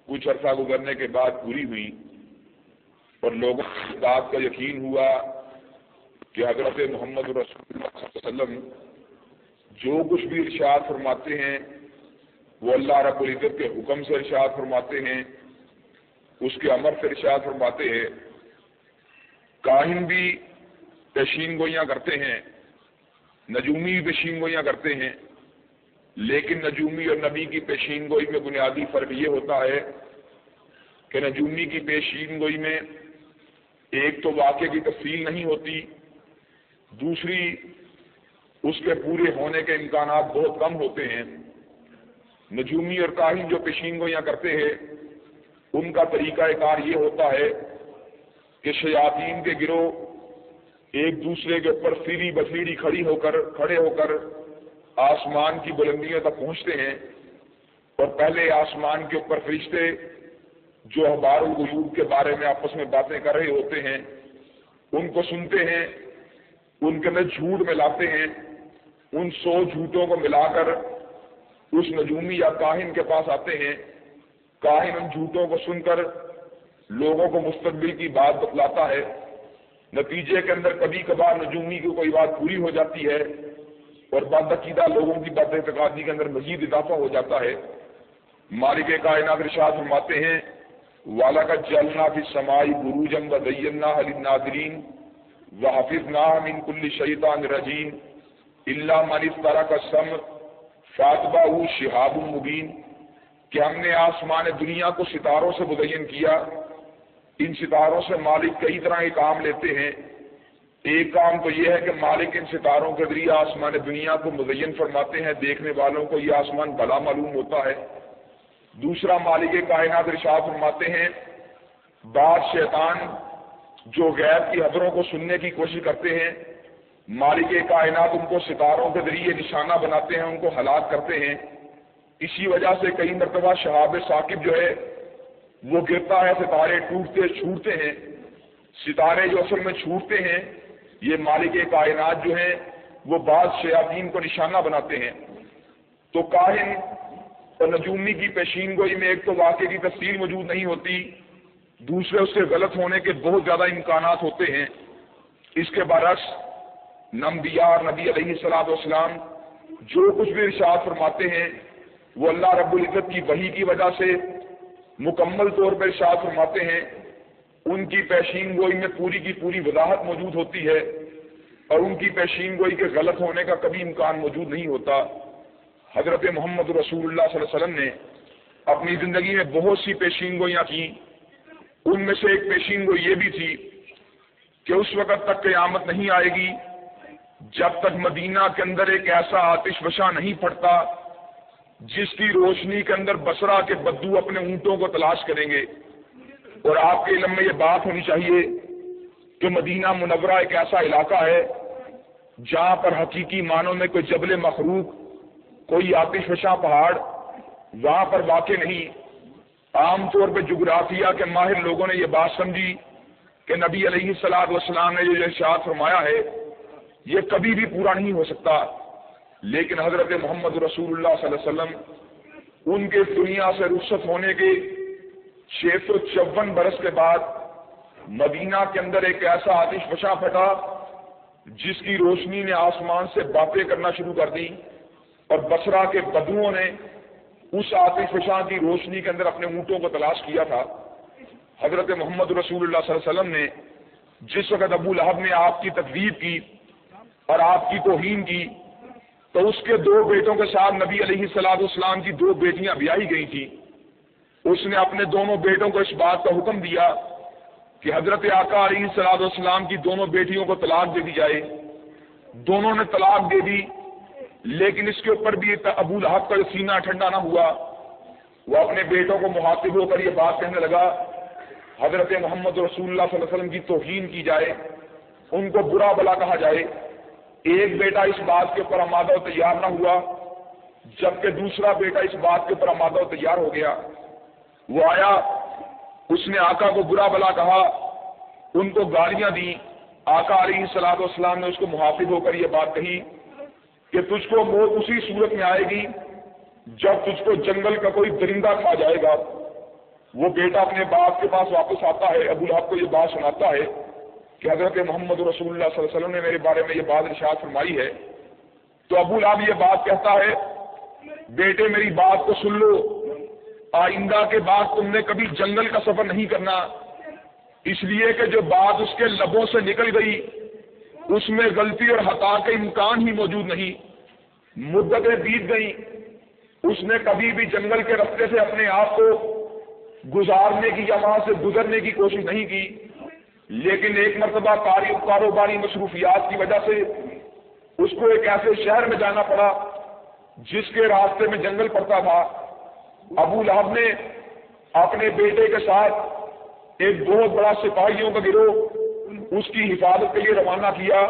کچھ عرصہ گزرنے کے بعد پوری ہوئی اور لوگوں کی بات کا یقین ہوا کہ حضرت محمد رسول اللہ صلی اللہ علیہ وسلم جو کچھ بھی ارشاد فرماتے ہیں، وہ اللہ رب العزت کے حکم سے ارشاد فرماتے ہیں، اس کے امر سے ارشاد فرماتے ہیں۔ کاہن بھی پیشین گوئیاں کرتے ہیں، نجومی پیشین گوئیاں کرتے ہیں، لیکن نجومی اور نبی کی پیشین گوئی میں بنیادی فرق یہ ہوتا ہے کہ نجومی کی پیشین گوئی میں ایک تو واقعے کی تفصیل نہیں ہوتی، دوسری اس کے پورے ہونے کے امکانات بہت کم ہوتے ہیں۔ نجومی اور کاہن جو پیشین گوئیاں کرتے ہیں، ان کا طریقہ کار یہ ہوتا ہے کہ شیاطین کے گروہ ایک دوسرے کے اوپر سیری بسیری کھڑی ہو کر، کھڑے ہو کر آسمان کی بلندیوں تک پہنچتے ہیں۔ اور پہلے آسمان کے اوپر فرشتے جو اخبار الغیوب کے بارے میں آپس میں باتیں کر رہے ہوتے ہیں، ان کو سنتے ہیں، ان کے اندر جھوٹ میں لاتے ہیں۔ ان سو جھوٹوں کو ملا کر اس نجومی یا کاہن کے پاس آتے ہیں۔ کاہن ان جھوٹوں کو سن کر لوگوں کو مستقبل کی بات بتلاتا ہے۔ نتیجے کے اندر کبھی کبھار نجومی کی کوئی بات پوری ہو جاتی ہے اور بد عقیدہ لوگوں کی بد اعتقادی کے اندر مزید اضافہ ہو جاتا ہے۔ مالک کائنات رشاد فرماتے ہیں والا کا جلنا فی سمائی گرو جنگ و دینا علی نادرین و حافظ نا من کل شیطان رجیم اللہ منیف طرح کا سم فاطبہ شہاب المبین کہ ہم نے آسمان دنیا کو ستاروں سے مدین کیا ان ستاروں سے مالک کئی طرح کے کام لیتے ہیں۔ ایک کام تو یہ ہے کہ مالک ان ستاروں کے ذریعے آسمان دنیا کو مزین فرماتے ہیں، دیکھنے والوں کو یہ آسمان بھلا معلوم ہوتا ہے۔ دوسرا، مالک کائنات رشاد فرماتے ہیں، بعض شیطان جو غیر کی حبروں کو سننے کی کوشش کرتے ہیں، مالک کائنات ان کو ستاروں کے ذریعے نشانہ بناتے ہیں، ان کو ہلاک کرتے ہیں۔ اسی وجہ سے کئی مرتبہ شہاب ثاقب جو ہے وہ گرتا ہے، ستارے ٹوٹتے چھوٹتے ہیں، ستارے جو اصل میں چھوٹتے ہیں، یہ مالک کائنات جو ہیں، وہ بعض شیاطین کو نشانہ بناتے ہیں۔ تو کاہن اور نجومی کی پیشین گوئی میں ایک تو واقعے کی تفصیل موجود نہیں ہوتی، دوسرے اس سے غلط ہونے کے بہت زیادہ امکانات ہوتے ہیں۔ اس کے برعکس نمبیا اور نبی علیہ السلام والسلام جو کچھ بھی ارشاد فرماتے ہیں، وہ اللہ رب العزت کی وحی کی وجہ سے مکمل طور پر ارشاد فرماتے ہیں، ان کی پیشین گوئی میں پوری کی پوری وضاحت موجود ہوتی ہے اور ان کی پیشین گوئی کے غلط ہونے کا کبھی امکان موجود نہیں ہوتا۔ حضرت محمد رسول اللہ صلی اللہ علیہ وسلم نے اپنی زندگی میں بہت سی پیشین گوئیاں کی ان میں سے ایک پیشین گوئی یہ بھی تھی کہ اس وقت تک قیامت نہیں آئے گی، جب تک مدینہ کے اندر ایک ایسا آتش بشا نہیں پڑتا جس کی روشنی کے اندر بسرا کے بدو اپنے اونٹوں کو تلاش کریں گے، اور آپ کے علم میں یہ بات ہونی چاہیے کہ مدینہ منورہ ایک ایسا علاقہ ہے جہاں پر حقیقی معنوں میں کوئی جبل مخروق کوئی آتش فشاں پہاڑ وہاں پر واقع نہیں۔ عام طور پہ جغرافیہ کے ماہر لوگوں نے یہ بات سمجھی کہ نبی علیہ السلاط والسلام نے جو ارشاد فرمایا ہے، یہ کبھی بھی پورا نہیں ہو سکتا۔ لیکن حضرت محمد رسول اللہ صلی اللہ علیہ وسلم ان کے دنیا سے رخصت ہونے کے چھ سو چون برس کے بعد مدینہ کے اندر ایک ایسا آتش فشاں پھٹا جس کی روشنی نے آسمان سے باتیں کرنا شروع کر دی اور بسرا کے بدوؤں نے اس آتش فشاں کی روشنی کے اندر اپنے اونٹوں کو تلاش کیا تھا۔ حضرت محمد رسول اللہ صلی اللہ علیہ وسلم نے جس وقت ابو لہب نے آپ کی تقریب کی اور آپ کی توہین کی تو اس کے دو بیٹوں کے ساتھ نبی علیہ السلاد اسلام کی دو بیٹیاں بیاہی گئی تھیں۔ اس نے اپنے دونوں بیٹوں کو اس بات کا حکم دیا کہ حضرت آقا علیہ السلاد والسلام کی دونوں بیٹیوں کو طلاق دے دی جائے۔ دونوں نے طلاق دے دی، لیکن اس کے اوپر بھی ابو لہب کا سینہ ٹھنڈا نہ ہوا۔ وہ اپنے بیٹوں کو محاطب ہو کر یہ بات کہنے لگا، حضرت محمد رسول اللہ صلی اللہ علیہ وسلم کی توہین کی جائے، ان کو برا بلا کہا جائے۔ ایک بیٹا اس بات کے اوپر آمادہ و تیار نہ ہوا، جبکہ دوسرا بیٹا اس بات کے اوپر آمادہ و تیار ہو گیا۔ وہ آیا، اس نے آقا کو برا بلا کہا، ان کو گالیاں دی آقا علیہ سلاد والسلام نے اس کو محافظ ہو کر یہ بات کہی کہ تجھ کو موت اسی صورت میں آئے گی جب تجھ کو جنگل کا کوئی درندہ کھا جائے گا۔ وہ بیٹا اپنے باپ کے پاس واپس آتا ہے، ابو الحب کو یہ بات سناتا ہے۔ کہ حضرت محمد رسول اللہ صلی اللہ علیہ وسلم نے میرے بارے میں یہ بات ارشاد فرمائی ہے۔ تو ابو لاب یہ بات کہتا ہے، بیٹے میری بات کو سن لو۔ آئندہ کے بعد تم نے کبھی جنگل کا سفر نہیں کرنا۔ اس لیے کہ جو بات اس کے لبوں سے نکل گئی، اس میں غلطی اور ہتا کے امکان ہی موجود نہیں۔ مدتیں بیت گئیں۔ اس نے کبھی بھی جنگل کے رستے سے اپنے آپ کو گزارنے کی یا وہاں سے گزرنے کی کوشش نہیں کی۔ لیکن ایک مرتبہ کاروباری مصروفیات کی وجہ سے اس کو ایک ایسے شہر میں جانا پڑا، جس کے راستے میں جنگل پڑتا تھا۔ ابو لہب نے اپنے بیٹے کے ساتھ ایک بہت بڑا سپاہیوں کا گروہ اس کی حفاظت کے لیے روانہ کیا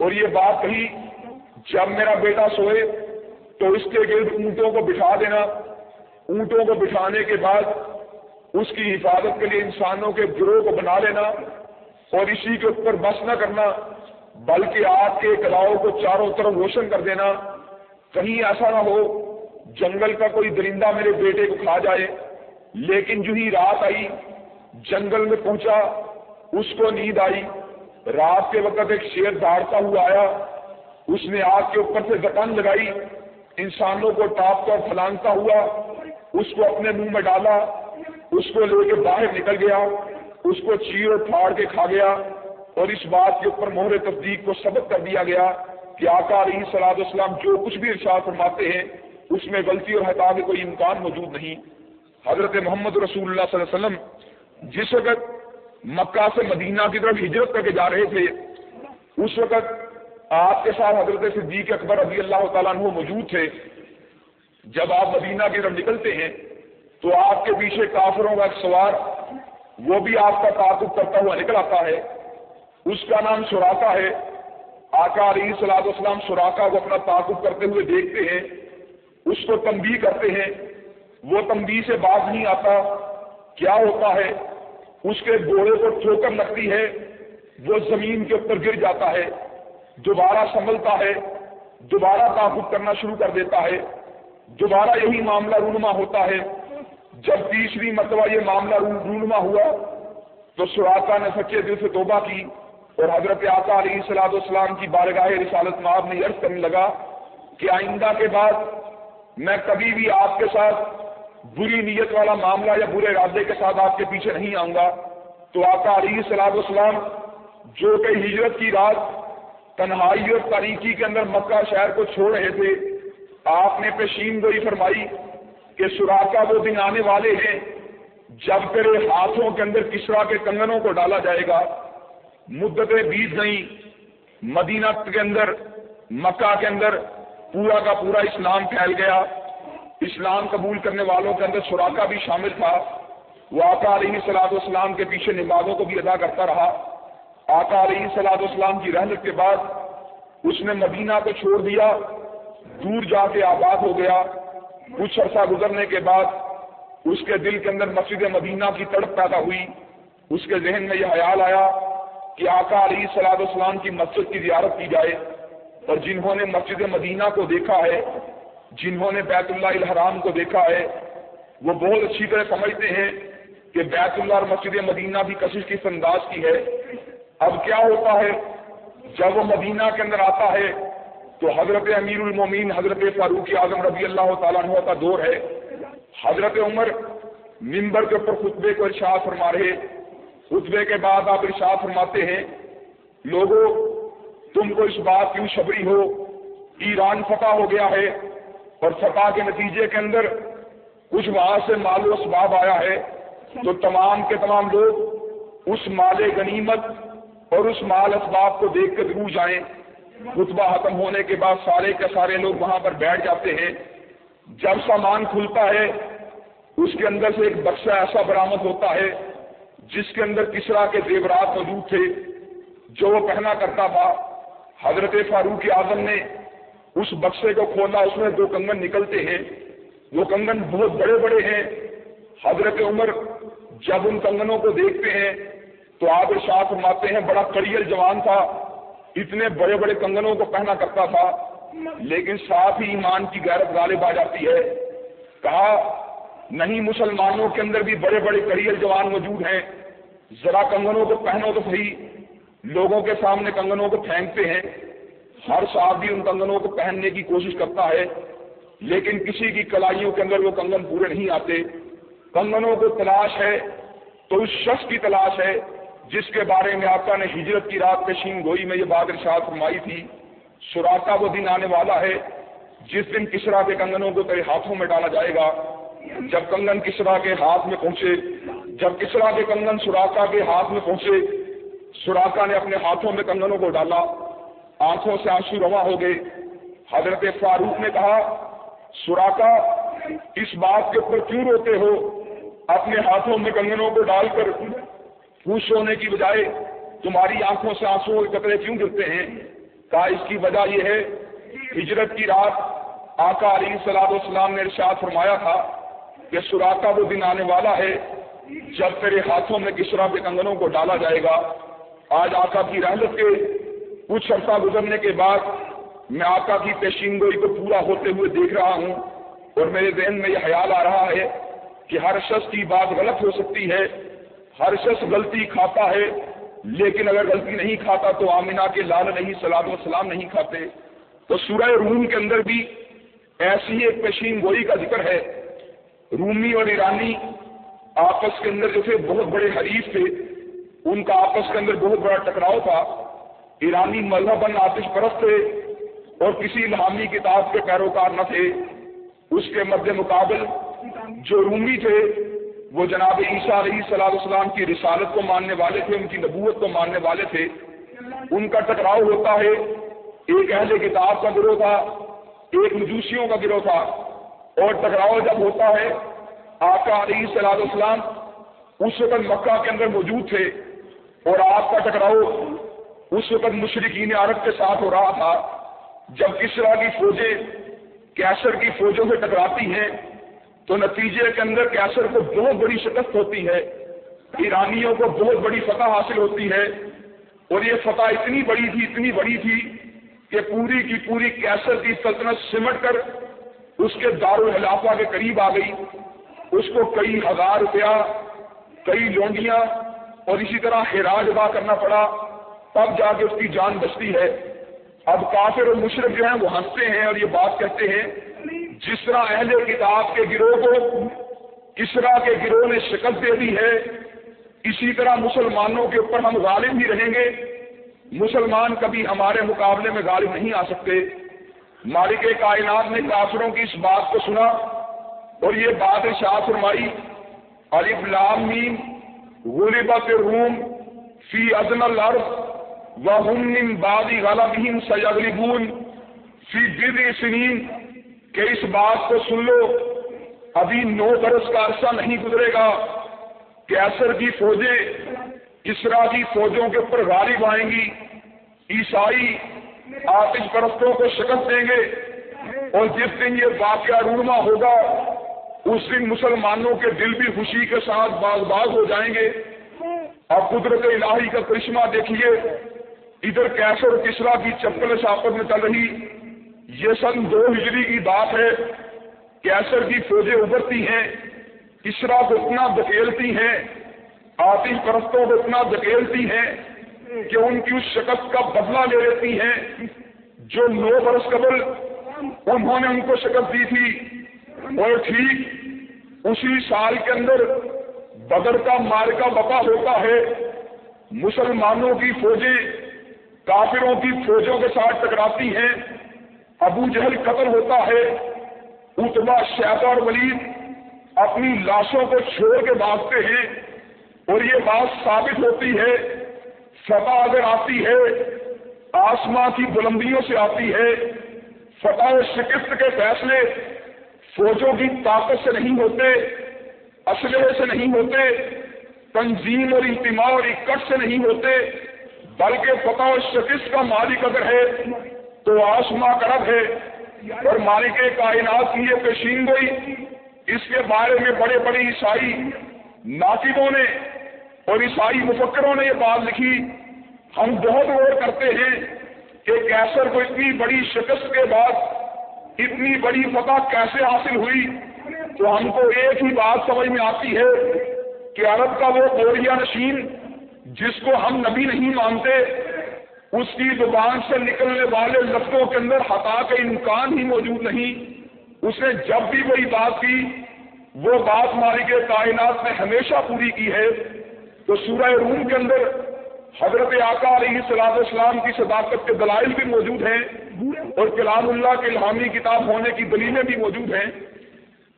اور یہ بات کہی، جب میرا بیٹا سوئے تو اس کے گرد اونٹوں کو بٹھا دینا۔ اونٹوں کو بٹھانے کے بعد اس کی حفاظت کے لیے انسانوں کے گروہ کو بنا لینا اور اسی کے اوپر بس نہ کرنا، بلکہ آپ کے کلاؤ کو چاروں طرف روشن کر دینا۔ کہیں ایسا نہ ہو، جنگل کا کوئی درندہ میرے بیٹے کو کھا جائے۔ لیکن جو ہی رات آئی، جنگل میں پہنچا، اس کو نیند آئی۔ رات کے وقت ایک شیر داڑتا ہوا آیا۔ اس نے آگ کے اوپر سے زکن لگائی۔ انسانوں کو ٹاپتا اور پھلانگتا ہوا، اس کو اپنے منہ میں ڈالا۔ اس کو لے کے باہر نکل گیا، اس کو چیر اور پھاڑ کے کھا گیا اور اس بات کے اوپر مہر تصدیق کو سبق کر دیا گیا کہ آقا علیہ سلاد اسلام جو کچھ بھی ارشاد فرماتے ہیں، اس میں غلطی اور حتا کے کوئی امکان موجود نہیں۔ حضرت محمد رسول اللہ صلی اللہ علیہ وسلم جس وقت مکہ سے مدینہ کی طرف ہجرت کر کے جا رہے تھے، اس وقت آپ کے ساتھ حضرت صدیق اکبر رضی اللہ تعالیٰ عنہ موجود تھے۔ جب آپ مدینہ کی طرف نکلتے ہیں تو آپ کے پیچھے کافروں کا ایک سوار وہ بھی آپ کا تعاقب کرتا ہوا نکل آتا ہے۔ اس کا نام سراتا ہے۔ آقا علیہ سلاد اسلام سوراخا کو اپنا تعاقب کرتے ہوئے دیکھتے ہیں۔ اس کو تنبیہ کرتے ہیں۔ وہ تنبیہ سے باز نہیں آتا۔ کیا ہوتا ہے؟ اس کے گھوڑے کو ٹھوکر لگتی ہے۔ وہ زمین کے اوپر گر جاتا ہے۔ دوبارہ سنبھلتا ہے۔ دوبارہ تعاقب کرنا شروع کر دیتا ہے۔ دوبارہ یہی معاملہ رونما ہوتا ہے۔ جب تیسری مرتبہ یہ معاملہ رونما ہوا تو سراقا نے سچے دل سے توبہ کی اور حضرت آقا علیہ سلاد اسلام کی بارگاہ رسالت معاب میں عرض کرنے لگا کہ آئندہ کے بعد میں کبھی بھی آپ کے ساتھ بری نیت والا معاملہ یا برے ارادے کے ساتھ آپ کے پیچھے نہیں آؤں گا۔ تو آقا علیہ سلاد اسلام جو کہ ہجرت کی رات تنہائی اور تاریخی کے اندر مکہ شہر کو چھوڑ رہے تھے، آپ نے پیشین گوئی فرمائی کہ سوراخا وہ دن آنے والے ہیں جب تیرے ہاتھوں کے اندر کسرا کے کنگنوں کو ڈالا جائے گا۔ مدتیں بیت گئیں۔ مدینہ کے اندر، مکہ کے اندر پورا کا پورا اسلام پھیل گیا۔ اسلام قبول کرنے والوں کے اندر سوراخا بھی شامل تھا۔ وہ آقا علیہ سلاد اسلام کے پیچھے نمازوں کو بھی ادا کرتا رہا۔ آقا علیہ سلاد اسلام کی رحمت کے بعد اس نے مدینہ کو چھوڑ دیا۔ دور جا کے آباد ہو گیا۔ کچھ عرصہ گزرنے کے بعد اس کے دل کے اندر مسجد مدینہ کی تڑپ پیدا ہوئی۔ اس کے ذہن میں یہ خیال آیا کہ آقا علیہ سلاد اسلام کی مسجد کی زیارت کی جائے اور جنہوں نے مسجد مدینہ کو دیکھا ہے، جنہوں نے بیت اللہ الحرام کو دیکھا ہے، وہ بہت اچھی طرح سمجھتے ہیں کہ بیت اللہ اور مسجد مدینہ بھی کشش کس انداز کی ہے۔ اب کیا ہوتا ہے؟ جب وہ مدینہ کے اندر آتا ہے تو حضرت امیر المومین حضرت فاروق اعظم رضی اللہ تعالیٰ عنہ کا دور ہے۔ حضرت عمر ممبر کے اوپر خطبے کو ارشاد فرما رہے خطبے کے بعد آپ ارشاد فرماتے ہیں لوگوں تم کو اس بات کیوں شبری ہو، ایران فتح ہو گیا ہے اور فتح کے نتیجے کے اندر کچھ وہاں سے مال و اسباب آیا ہے۔ تو تمام کے تمام لوگ اس مال غنیمت اور اس مال اسباب کو دیکھ کر ضرور جائیں۔ خطبہ ختم ہونے کے بعد سارے کے سارے لوگ وہاں پر بیٹھ جاتے ہیں۔ جب سامان کھلتا ہے، اس کے اندر سے ایک بکسا ایسا برامد ہوتا ہے، جس کے اندر کسرا کے زیورات موجود تھے، جو وہ پہنا کرتا تھا۔ حضرت فاروق اعظم نے اس بکسے کو کھولا، اس میں دو کنگن نکلتے ہیں۔ وہ کنگن بہت بڑے بڑے ہیں۔ حضرت عمر جب ان کنگنوں کو دیکھتے ہیں، تو آپ ارشاد فرماتے ہیں، بڑا کریئر جوان تھا۔ اتنے بڑے بڑے کنگنوں کو پہنا کرتا تھا، لیکن ساتھ ہی ایمان کی غیرت غالب آ جاتی ہے۔ کہا، نہیں، مسلمانوں کے اندر بھی بڑے بڑے کریئر جوان موجود ہیں۔ ذرا کنگنوں کو پہنو تو صحیح، لوگوں کے سامنے کنگنوں کو پھینکتے ہیں۔ ہر صاحب بھی ان کنگنوں کو پہننے کی کوشش کرتا ہے، لیکن کسی کی کلائیوں کے اندر وہ کنگن پورے نہیں آتے۔ کنگنوں کو تلاش ہے، تو اس شخص کی تلاش ہے جس کے بارے میں آقا نے ہجرت کی رات میں شین گوئی میں یہ بات ارشاد فرمائی تھی سوراخا وہ دن آنے والا ہے، جس دن کسرا کے کنگنوں کو تیرے ہاتھوں میں ڈالا جائے گا۔ جب کنگن کسرا کے ہاتھ میں پہنچے، جب کسرا کے کنگن سوراخا کے ہاتھ میں پہنچے سوراخا نے اپنے ہاتھوں میں کنگنوں کو ڈالا۔ آنکھوں سے آنسو رواں ہو گئے۔ حضرت فاروق نے کہا سوراخا اس بات کے اوپر کیوں روتے ہو؟ اپنے ہاتھوں میں کنگنوں کو ڈال کر خوش ہونے کی بجائے تمہاری آنکھوں سے آنسو کے قطرے کیوں گرتے ہیں؟ کہا، اس کی وجہ یہ ہے ہجرت کی رات آقا علی سلاد والسلام نے ارشاد فرمایا تھا کہ سوراخا وہ دن آنے والا ہے جب تیرے ہاتھوں میں کسرا کے کنگنوں کو ڈالا جائے گا۔ آج آقا کی رحلت کے کچھ عرصہ گزرنے کے بعد میں آقا کی پیشین گوئی کو پورا ہوتے ہوئے دیکھ رہا ہوں اور میرے ذہن میں یہ خیال آ رہا ہے کہ ہر شخص کی بات غلط ہو سکتی ہے۔ ہر شخص غلطی کھاتا ہے، لیکن اگر غلطی نہیں کھاتا تو آمینہ کے لال نہیں، سلاد و سلام نہیں کھاتے۔ تو سورہ روم کے اندر بھی ایسی ہی ایک پیشین گوئی کا ذکر ہے۔ رومی اور ایرانی آپس کے اندر جو تھے، بہت بڑے حریف تھے۔ ان کا آپس کے اندر بہت بڑا ٹکراؤ تھا۔ ایرانی مذہباً آتش پرست تھے اور کسی الہامی کتاب کے پیروکار نہ تھے۔ اس کے مد مقابل جو رومی تھے وہ جناب عیسیٰ علیہ صلاح السلام کی رسالت کو ماننے والے تھے، ان کی نبوت کو ماننے والے تھے۔ ان کا ٹکراؤ ہوتا ہے۔ ایک اہل کتاب کا گروہ تھا، ایک مجوسیوں کا گروہ تھا۔ اور ٹکراؤ جب ہوتا ہے آقا علیہ صلاح السلام اس وقت مکہ کے اندر موجود تھے۔ اور آپ کا ٹکراؤ اس وقت مشرقین عرب کے ساتھ ہو رہا تھا۔ جب کسرا کی فوجیں کیسر کی فوجوں سے ٹکراتی ہیں تو نتیجے کے اندر کیسر کو بہت بڑی شکست ہوتی ہے، ایرانیوں کو بہت بڑی فتح حاصل ہوتی ہے، اور یہ فتح اتنی بڑی تھی، اتنی بڑی تھی کہ پوری کی پوری کیسر کی سلطنت سمٹ کر اس کے دارالخلافہ کے قریب آ گئی۔ اس کو کئی ہزار روپیہ، کئی لونڈیاں اور اسی طرح ہراج ادا کرنا پڑا۔ تب جا کے اس کی جان بچتی ہے۔ اب کافر اور مشرق جو ہیں وہ ہنستے ہیں اور یہ بات کہتے ہیں جس طرح اہل کتاب کے گروہ کو کسرا کے گروہ نے شکست دے دی ہے، اسی طرح مسلمانوں کے اوپر ہم غالب بھی رہیں گے۔ مسلمان کبھی ہمارے مقابلے میں غالب نہیں آ سکتے۔ مالک کائنات نے کافروں کی اس بات کو سنا اور یہ بات شاہ فرمائی علی میم غلبت روم فی ادن الارض و ہم بادی غلبہم سیغلبون، فی بد سنین کہ اس بات کو سن لو۔ ابھی نو برس کا عرصہ نہیں گزرے گا کیسر کی فوجیں اسرا کی فوجوں کے اوپر غالب آئیں گی۔ عیسائی آتش پرستوں کو شکست دیں گے اور جس دن یہ واقعہ رونما ہوگا، اس دن مسلمانوں کے دل بھی خوشی کے ساتھ باغ باغ ہو جائیں گے۔ اب قدرت الہی کا کرشمہ دیکھیے۔ ادھر کیسر کسرا کی چپل شاپت میں چل رہی۔ یہ سن دو ہجری کی بات ہے کیسر کی فوجیں ابھرتی ہیں، کسرا کو اتنا دھکیلتی ہیں، آتش پرستوں کو اتنا دھکیلتی ہیں کہ ان کی اس شکست کا بدلہ لے لیتی ہیں۔ جو نو برس قبل انہوں نے ان کو شکست دی تھی اور ٹھیک، اسی سال کے اندر بدر کا مارکا بپا ہوتا ہے۔ مسلمانوں کی فوجیں کافروں کی فوجوں کے ساتھ ٹکراتی ہیں۔ ابو جہل قتل ہوتا ہے اتبا شیخ اور ولید اپنی لاشوں کو چھوڑ کے بھاگتے ہیں اور یہ بات ثابت ہوتی ہے، فتح اگر آتی ہے، آسماں کی بلندیوں سے آتی ہے، فتح و شکست کے فیصلے فوجوں کی طاقت سے نہیں ہوتے، اسلحے سے نہیں ہوتے، تنظیم اور اجتماع اور اکٹ سے نہیں ہوتے، بلکہ فتح و شکست کا مالک اگر ہے تو آسما کرب ہے اور مالک کائنات کی یہ پیشین گئی اس کے بارے میں بڑے بڑے عیسائی ناقدوں نے اور عیسائی مفکروں نے یہ بات لکھی۔ ہم بہت غور کرتے ہیں کہ کیسر کو اتنی بڑی شکست کے بعد اتنی بڑی فتح کیسے حاصل ہوئی تو ہم کو ایک ہی بات سمجھ میں آتی ہے کہ عرب کا وہ بوریا نشین جس کو ہم نبی نہیں مانتے اس کی زبان سے نکلنے والے لفظوں کے اندر ہٹا کا امکان ہی موجود نہیں۔ اس نے جب بھی وہی بات کی، وہ بات مالک کائنات نے ہمیشہ پوری کی ہے۔ تو سورہ روم کے اندر حضرت آقا علیہ صلاح اسلام کی صداقت کے دلائل بھی موجود ہیں اور کلام اللہ کے الہامی کتاب ہونے کی دلیلیں بھی موجود ہیں۔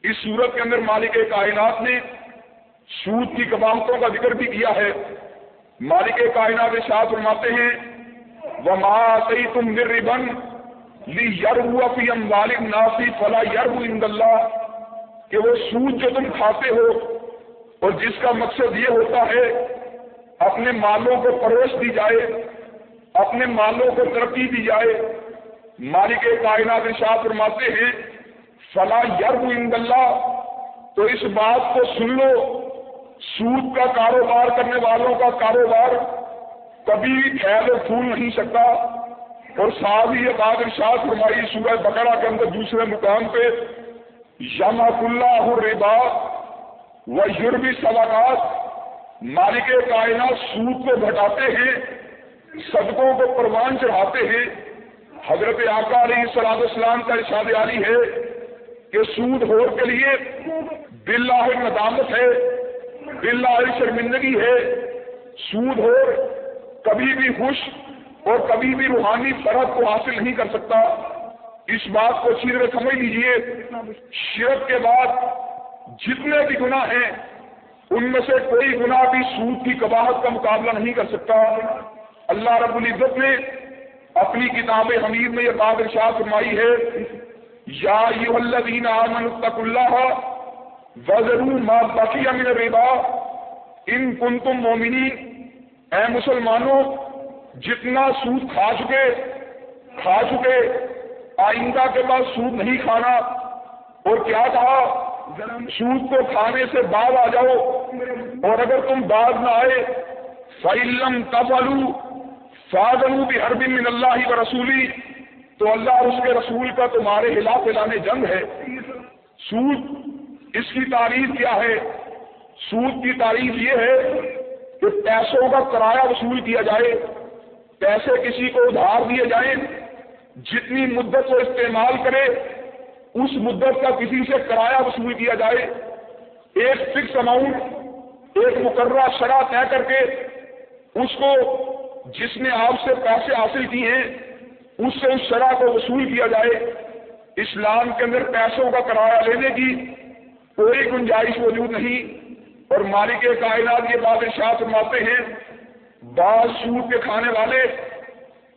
اس صورت کے اندر مالک کائنات نے سود کی کمامتوں کا ذکر بھی کیا ہے۔ مالک کائنات ساتھ فرماتے ہیں وہ ماں سی تم مر بن لی یرو افیم والد ناسی فلا یرو اند اللہ کہ وہ سود جو تم کھاتے ہو اور جس کا مقصد یہ ہوتا ہے اپنے مالوں کو پروش دی جائے، اپنے مالوں کو ترقی دی جائے، مالک کائنات شاہ فرماتے ہیں فلاں یرب اند اللہ تو اس بات کو سن لو، سود کا کاروبار کرنے والوں کا کاروبار کبھی بھی پھیل پھول نہیں سکتا۔ اور ساتھ ہی یہ بات ارشاد فرمائی سورہ بکرا کے اندر دوسرے مقام پہ یما اللہ الربا وہ یوربی سواقات مالک کائنات سود کو گھٹاتے ہیں، صدقوں کو پروان چڑھاتے ہیں۔ حضرت آقا علیہ سلاد اسلام کا ارشاد علی ہے کہ سود ہور کے لیے بلا ندامت ہے بلا شرمندگی ہے۔ سود ہور کبھی بھی خوش اور کبھی بھی روحانی فرق کو حاصل نہیں کر سکتا۔ اس بات کو اچھی طرح سمجھ لیجیے شرک کے بعد جتنے بھی گناہ ہیں، ان میں سے کوئی گناہ بھی سود کی کباہت کا مقابلہ نہیں کر سکتا۔ اللہ رب العزت نے اپنی کتاب حمید میں یہ بات ارشاد فرمائی ہے، یا الذین آمنوا اتقوا اللہ وذروا ما بقی من الربا۔ ان کنتم مومنین اے مسلمانوں، جتنا سود کھا چکے کھا چکے، آئندہ کے بعد سود نہیں کھانا۔ اور کیا کہا؟ سود کو کھانے سے بعد آ جاؤ۔ اور اگر تم بعد نہ آئے فعلم تفلو فاضلو بھی ہر من اللہ و رسولی تو اللہ اور اس کے رسول کا تمہارے خلاف لانے جنگ ہے۔ سود، اس کی تعریف کیا ہے؟ سود کی تعریف یہ ہے کہ پیسوں کا کرایہ وصول کیا جائے، پیسے کسی کو ادھار دیے جائیں، جتنی مدت کو استعمال کرے، اس مدت کا کسی سے کرایہ وصول کیا جائے۔ ایک فکس اماؤنٹ ایک مقررہ شرح طے کر کے اس کو جس نے آپ سے پیسے حاصل کیے ہیں، اس سے اس شرح کو وصول کیا جائے۔ اسلام کے اندر پیسوں کا کرایہ لینے کی کوئی گنجائش موجود نہیں۔ اور مالک کائنات یہ بات فرماتے ہیں بعض سو کے کھانے والے،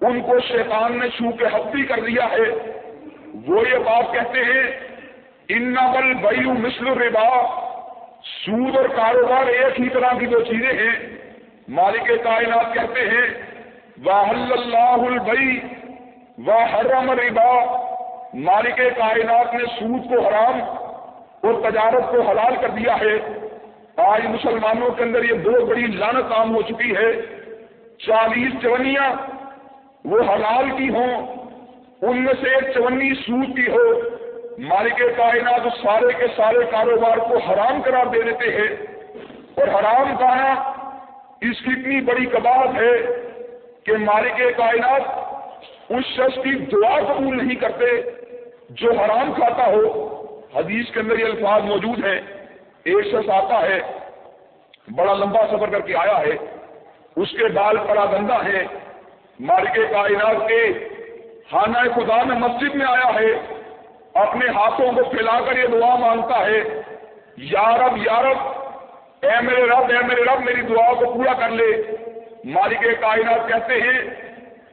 ان کو شیطان نے چھو کے ہفتی کر دیا ہے۔ وہ یہ بات کہتے ہیں ان بل بیو مسل ربا سود اور کاروبار ایک ہی طرح کی دو چیزیں ہیں۔ مالک کائنات کہتے ہیں واہل اللہ البئی و حرم ربا مالک کائنات نے سود کو حرام اور تجارت کو حلال کر دیا ہے۔ آج مسلمانوں کے اندر یہ بہت بڑی لانت عام ہو چکی ہے۔ چالیس چونیاں وہ حلال کی ہوں، ان میں سے ایک چونی سود کی ہو۔ مالک کائنات سارے کے سارے کاروبار کو حرام قرار دے دیتے ہیں۔ اور حرام کہنا اس کی اتنی بڑی کباہت ہے کہ مالک کائنات اس شخص کی دعا قبول نہیں کرتے جو حرام کھاتا ہو۔ حدیث کے اندر یہ الفاظ موجود ہیں۔ ایک شخص آتا ہے، بڑا لمبا سفر کر کے آیا ہے، اس کے بال پڑا گندا ہے۔ مالک کائنات کے خانہ خدا میں مسجد میں آیا ہے، اپنے ہاتھوں کو پھیلا کر یہ دعا مانگتا ہے۔ یارب یارب اے میرے رب، اے میرے رب، میری دعا کو پورا کر لے۔ مالک کائنات کہتے ہیں،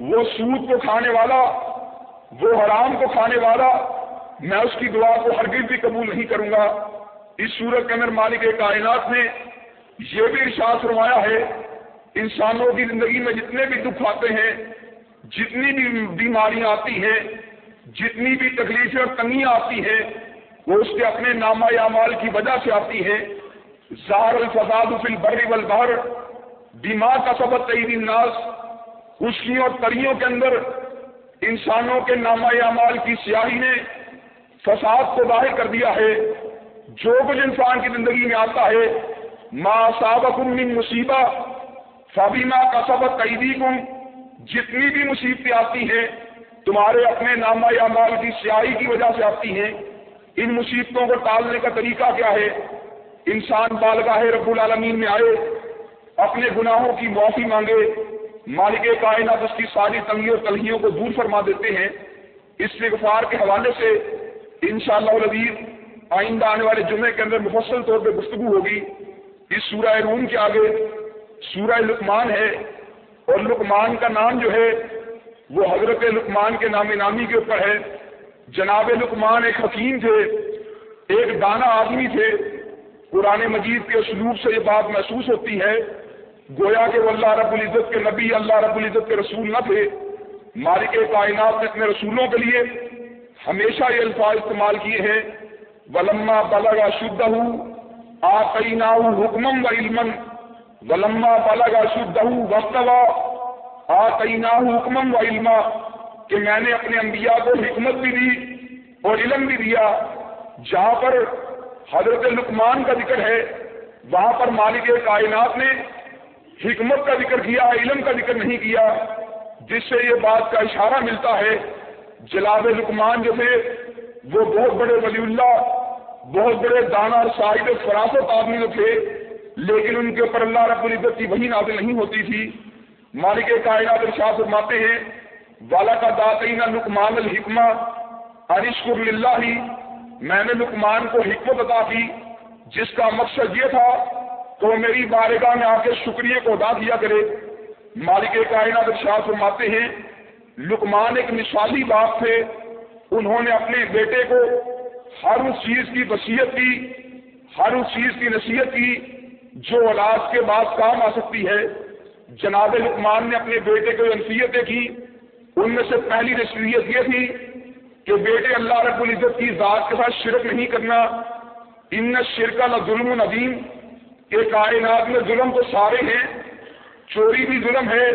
وہ سود کو کھانے والا، وہ حرام کو کھانے والا، میں اس کی دعا کو ہرگز بھی قبول نہیں کروں گا۔ اس صورت کے اندر مالک کائنات نے یہ بھی ارشاد فرمایا ہے، انسانوں کی زندگی میں جتنے بھی دکھ آتے ہیں، جتنی بھی بیماریاں آتی ہیں، جتنی بھی تکلیفیں اور تنگیاں آتی ہیں، وہ اس کے اپنے نامہ یا مال کی وجہ سے آتی ہے زہر الفساد فی البر والبحر دماغ کا سبق تعید الناس۔ خشکیوں اور تریوں کے اندر انسانوں کے نامہ یا مال کی سیاہی نے فساد کو ظاہر کر دیا ہے۔ جو کچھ انسان کی زندگی میں آتا ہے، ما صابقم من مصیبہ فبیما کا سبق قیدی جتنی بھی مصیبتیں آتی ہیں، تمہارے اپنے نامہ یا مال کی سیاہی کی وجہ سے آتی ہیں۔ ان مصیبتوں کو ٹالنے کا طریقہ کیا ہے؟ انسان بالگاہ رب العالمین میں آئے، اپنے گناہوں کی معافی مانگے۔ مالک کائنات اس کی ساری تنگیوں تلہیوں کو دور فرما دیتے ہیں۔ اس استغفار کے حوالے سے انشاءاللہ شاء آئندہ آنے والے جمعے کے اندر مفصل طور پہ گفتگو ہوگی۔ اس سورہ روم کے آگے سورہ لکمان ہے اور لکمان کا نام جو ہے وہ حضرت لکمان کے نام نامی کے اوپر ہے۔ جناب لکمان ایک حکیم تھے، ایک دانا آدمی تھے۔ قرآن مجید کے اسلوب سے یہ بات محسوس ہوتی ہے۔ گویا کہ وہ اللہ رب العزت کے نبی، اللہ رب العزت کے رسول نہ تھے۔ مالک کائنات نے اپنے رسولوں کے لیے ہمیشہ یہ الفاظ استعمال کیے ہیں۔ ولما بلگا شدہ آ حکمم و علم ولما بلگا شدہ وقت آتینا حکمم و علما کہ میں نے اپنے انبیاء کو حکمت بھی دی اور علم بھی دیا۔ جہاں پر حضرت لکمان کا ذکر ہے، وہاں پر مالک کائنات نے حکمت کا ذکر کیا، علم کا ذکر نہیں کیا، جس سے یہ بات کا اشارہ ملتا ہے۔ جلاب لکمان جو تھے وہ بہت بڑے ولی اللہ، بہت بڑے دانا اور صاحب فراست آدمی جو تھے، لیکن ان کے اوپر اللہ رب العزت کی وہی نازل نہیں ہوتی تھی۔ مالک کائنات ارشاد فرماتے ہیں والا کا داتین لکمان الحکمہ ارشکر اللہ ہی میں نے لکمان کو حکمت عطا کی، جس کا مقصد یہ تھا تو میری بارگاہ میں آ کے شکریہ کو ادا کیا کرے۔ مالک کائنات ارشاد فرماتے ہیں لکمان ایک مثالی باپ تھے انہوں نے اپنے بیٹے کو ہر اس چیز کی وصیت کی، ہر اس چیز کی نصیحت کی جو اولاد کے بعد کام آ سکتی ہے۔ جناب لکمان نے اپنے بیٹے کو نصیحتیں کی، ان میں سے پہلی نصیحت یہ تھی کہ بیٹے، اللہ رب العزت کی ذات کے ساتھ شرک نہیں کرنا۔ ان شرکا نہ ظلم ندیم کہ کائنات میں ظلم تو سارے ہیں، چوری بھی ظلم ہے،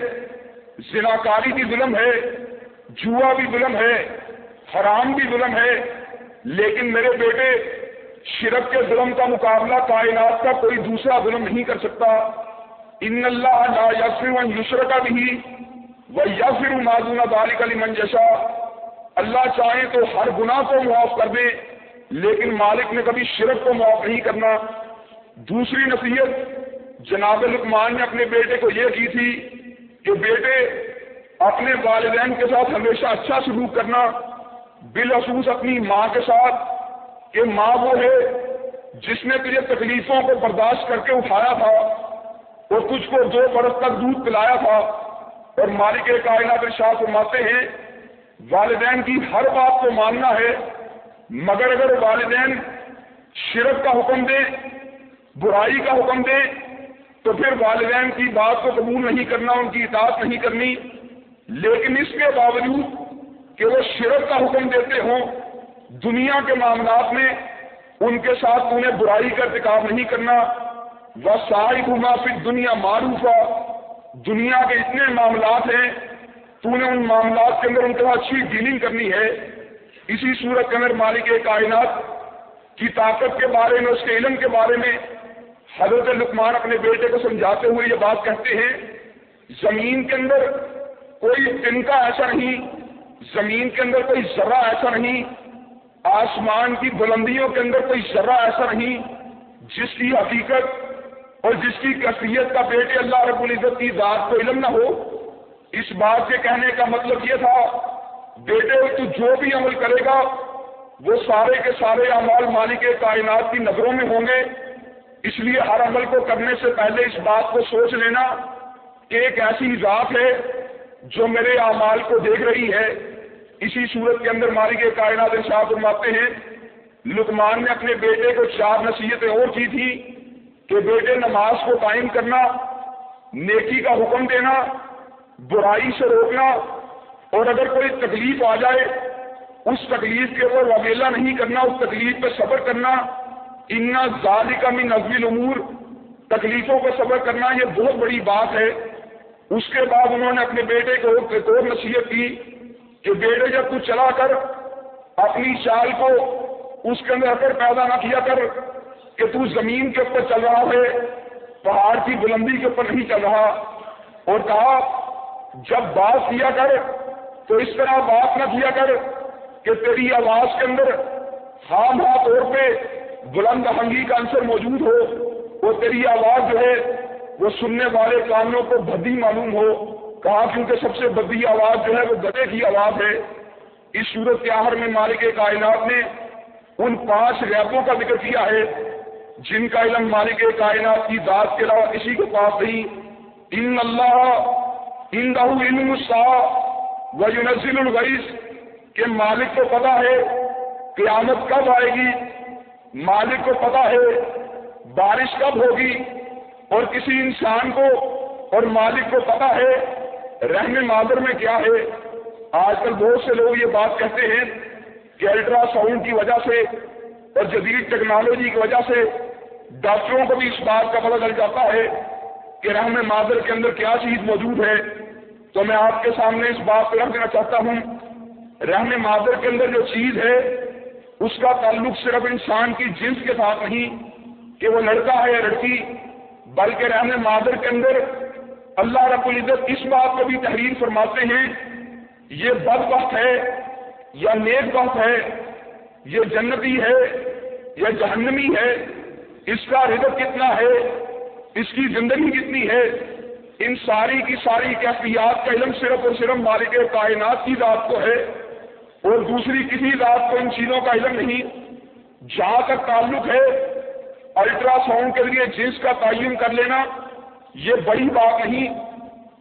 زناکاری بھی ظلم ہے، جوا بھی ظلم ہے۔ حرام بھی ظلم ہے، لیکن میرے بیٹے، شرک کے ظلم کا مقابلہ کائنات کا کوئی دوسرا ظلم نہیں کر سکتا۔ ان اللہ لا یسر یسر کا بھی وہ یسر معذون بالک علی منجشا اللہ چاہے تو ہر گناہ کو معاف کر دے، لیکن مالک نے کبھی شرک کو معاف نہیں کرنا۔ دوسری نصیحت، جناب لکمان نے اپنے بیٹے کو یہ کی تھی کہ بیٹے، اپنے والدین کے ساتھ ہمیشہ اچھا سلوک کرنا۔ بالخصوص اپنی ماں کے ساتھ کہ ماں وہ ہے جس نے تجھے تکلیفوں کو برداشت کر کے اٹھایا تھا اور کچھ کو دو برس تک دودھ پلایا تھا اور مالک کائنات شاہ فرماتے ہیں، والدین کی ہر بات کو ماننا ہے، مگر اگر والدین شرک کا حکم دیں، برائی کا حکم دیں، تو پھر والدین کی بات کو قبول نہیں کرنا، ان کی اطاعت نہیں کرنی، لیکن اس کے باوجود کہ وہ شرک کا حکم دیتے ہوں دنیا کے معاملات میں، ان کے ساتھ انہیں برائی کا ارتکاب نہیں کرنا۔ وہ ساری پھر دنیا معروف دنیا کے اتنے معاملات ہیں، تو نے ان معاملات کے اندر ان کے ساتھ اچھی ڈیلنگ کرنی ہے۔ اسی صورت کے اندر مالک کائنات کی طاقت کے بارے میں، اس کے علم کے بارے میں حضرت لکمان اپنے بیٹے کو سمجھاتے ہوئے یہ بات کہتے ہیں، زمین کے اندر کوئی تنکا ایسا نہیں زمین کے اندر کوئی ذرہ ایسا نہیں، آسمان کی بلندیوں کے اندر کوئی ذرہ ایسا نہیں، جس کی حقیقت اور جس کی کثیت کا بیٹے اللہ رب العزت کی ذات کو علم نہ ہو۔ اس بات کے کہنے کا مطلب یہ تھا، بیٹے، تو جو بھی عمل کرے گا، وہ سارے کے سارے اعمال مالک کائنات کی نظروں میں ہوں گے۔ اس لیے ہر عمل کو کرنے سے پہلے اس بات کو سوچ لینا کہ ایک ایسی ذات ہے جو میرے اعمال کو دیکھ رہی ہے، اسی صورت کے اندر مالک کائنات ارشاد فرماتے ہیں لکمان نے اپنے بیٹے کو چار نصیحتیں اور کی تھی کہ بیٹے نماز کو قائم کرنا، نیکی کا حکم دینا، برائی سے روکنا، اور اگر کوئی تکلیف آ جائے، اس تکلیف کے اوپر وغیرہ نہیں کرنا، اس تکلیف پہ صبر کرنا انا ذالی کا من امور تکلیفوں کو صبر کرنا یہ بہت بڑی بات ہے۔ اس کے بعد انہوں نے اپنے بیٹے کو ایک اور نصیحت کی کہ بیٹے جب تو چلا کر اپنی چال کو اس کے اندر اثر پیدا نہ کیا کر کہ تو زمین کے اوپر چل رہا ہے، پہاڑ کی بلندی کے اوپر نہیں چل رہا، اور کہا جب بات کیا کر تو اس طرح بات نہ کیا کر کہ تیری آواز کے اندر خام ہاں طور پہ بلند ہنگی کا عنصر موجود ہو وہ تیری آواز جو ہے وہ سننے والے کانوں کو بدی معلوم ہو کہا کیونکہ سب سے بدی آواز جو ہے وہ گدے کی آواز ہے۔ اس صورت کے آہر میں مالک کائنات نے ان پانچ ریپوں کا ذکر کیا ہے، جن کا علم مالک کائنات کی ذات کے علاوہ کسی کو پاس نہیں۔ ان اللہ ان دہو علم و یونزل الغیث۔ کہ مالک کو پتا ہے، قیامت کب آئے گی۔ مالک کو پتا ہے، بارش کب ہوگی۔ اور کسی انسان کو اور مالک کو پتا ہے رحم مادر میں کیا ہے۔ آج کل بہت سے لوگ یہ بات کہتے ہیں کہ الٹرا ساؤنڈ کی وجہ سے اور جدید ٹیکنالوجی کی وجہ سے ڈاکٹروں کو بھی اس بات کا پتہ چل جاتا ہے کہ رحم مادر کے اندر کیا چیز موجود ہے۔ تو میں آپ کے سامنے اس بات کو رکھ دینا چاہتا ہوں۔ رحم مادر کے اندر جو چیز ہے، اس کا تعلق صرف انسان کی جنس کے ساتھ نہیں، کہ وہ لڑکا ہے یا لڑکی بلکہ رحم مادر کے اندر اللہ رب العزت اس بات کو بھی تحریر فرماتے ہیں، یہ بد وقت ہے، یا نیک وقت ہے، یہ جنتی ہے، یا جہنمی ہے، اس کا رزق کتنا ہے، اس کی زندگی کتنی ہے، ان ساری کی ساری کیفیات کا علم صرف اور صرف مالک کائنات کی ذات کو ہے، اور دوسری کسی ذات کو ان چیزوں کا علم نہیں، جہاں تک تعلق ہے الٹرا ساؤنڈ کے ذریعے جنس کا تعین کر لینا، یہ بڑی بات نہیں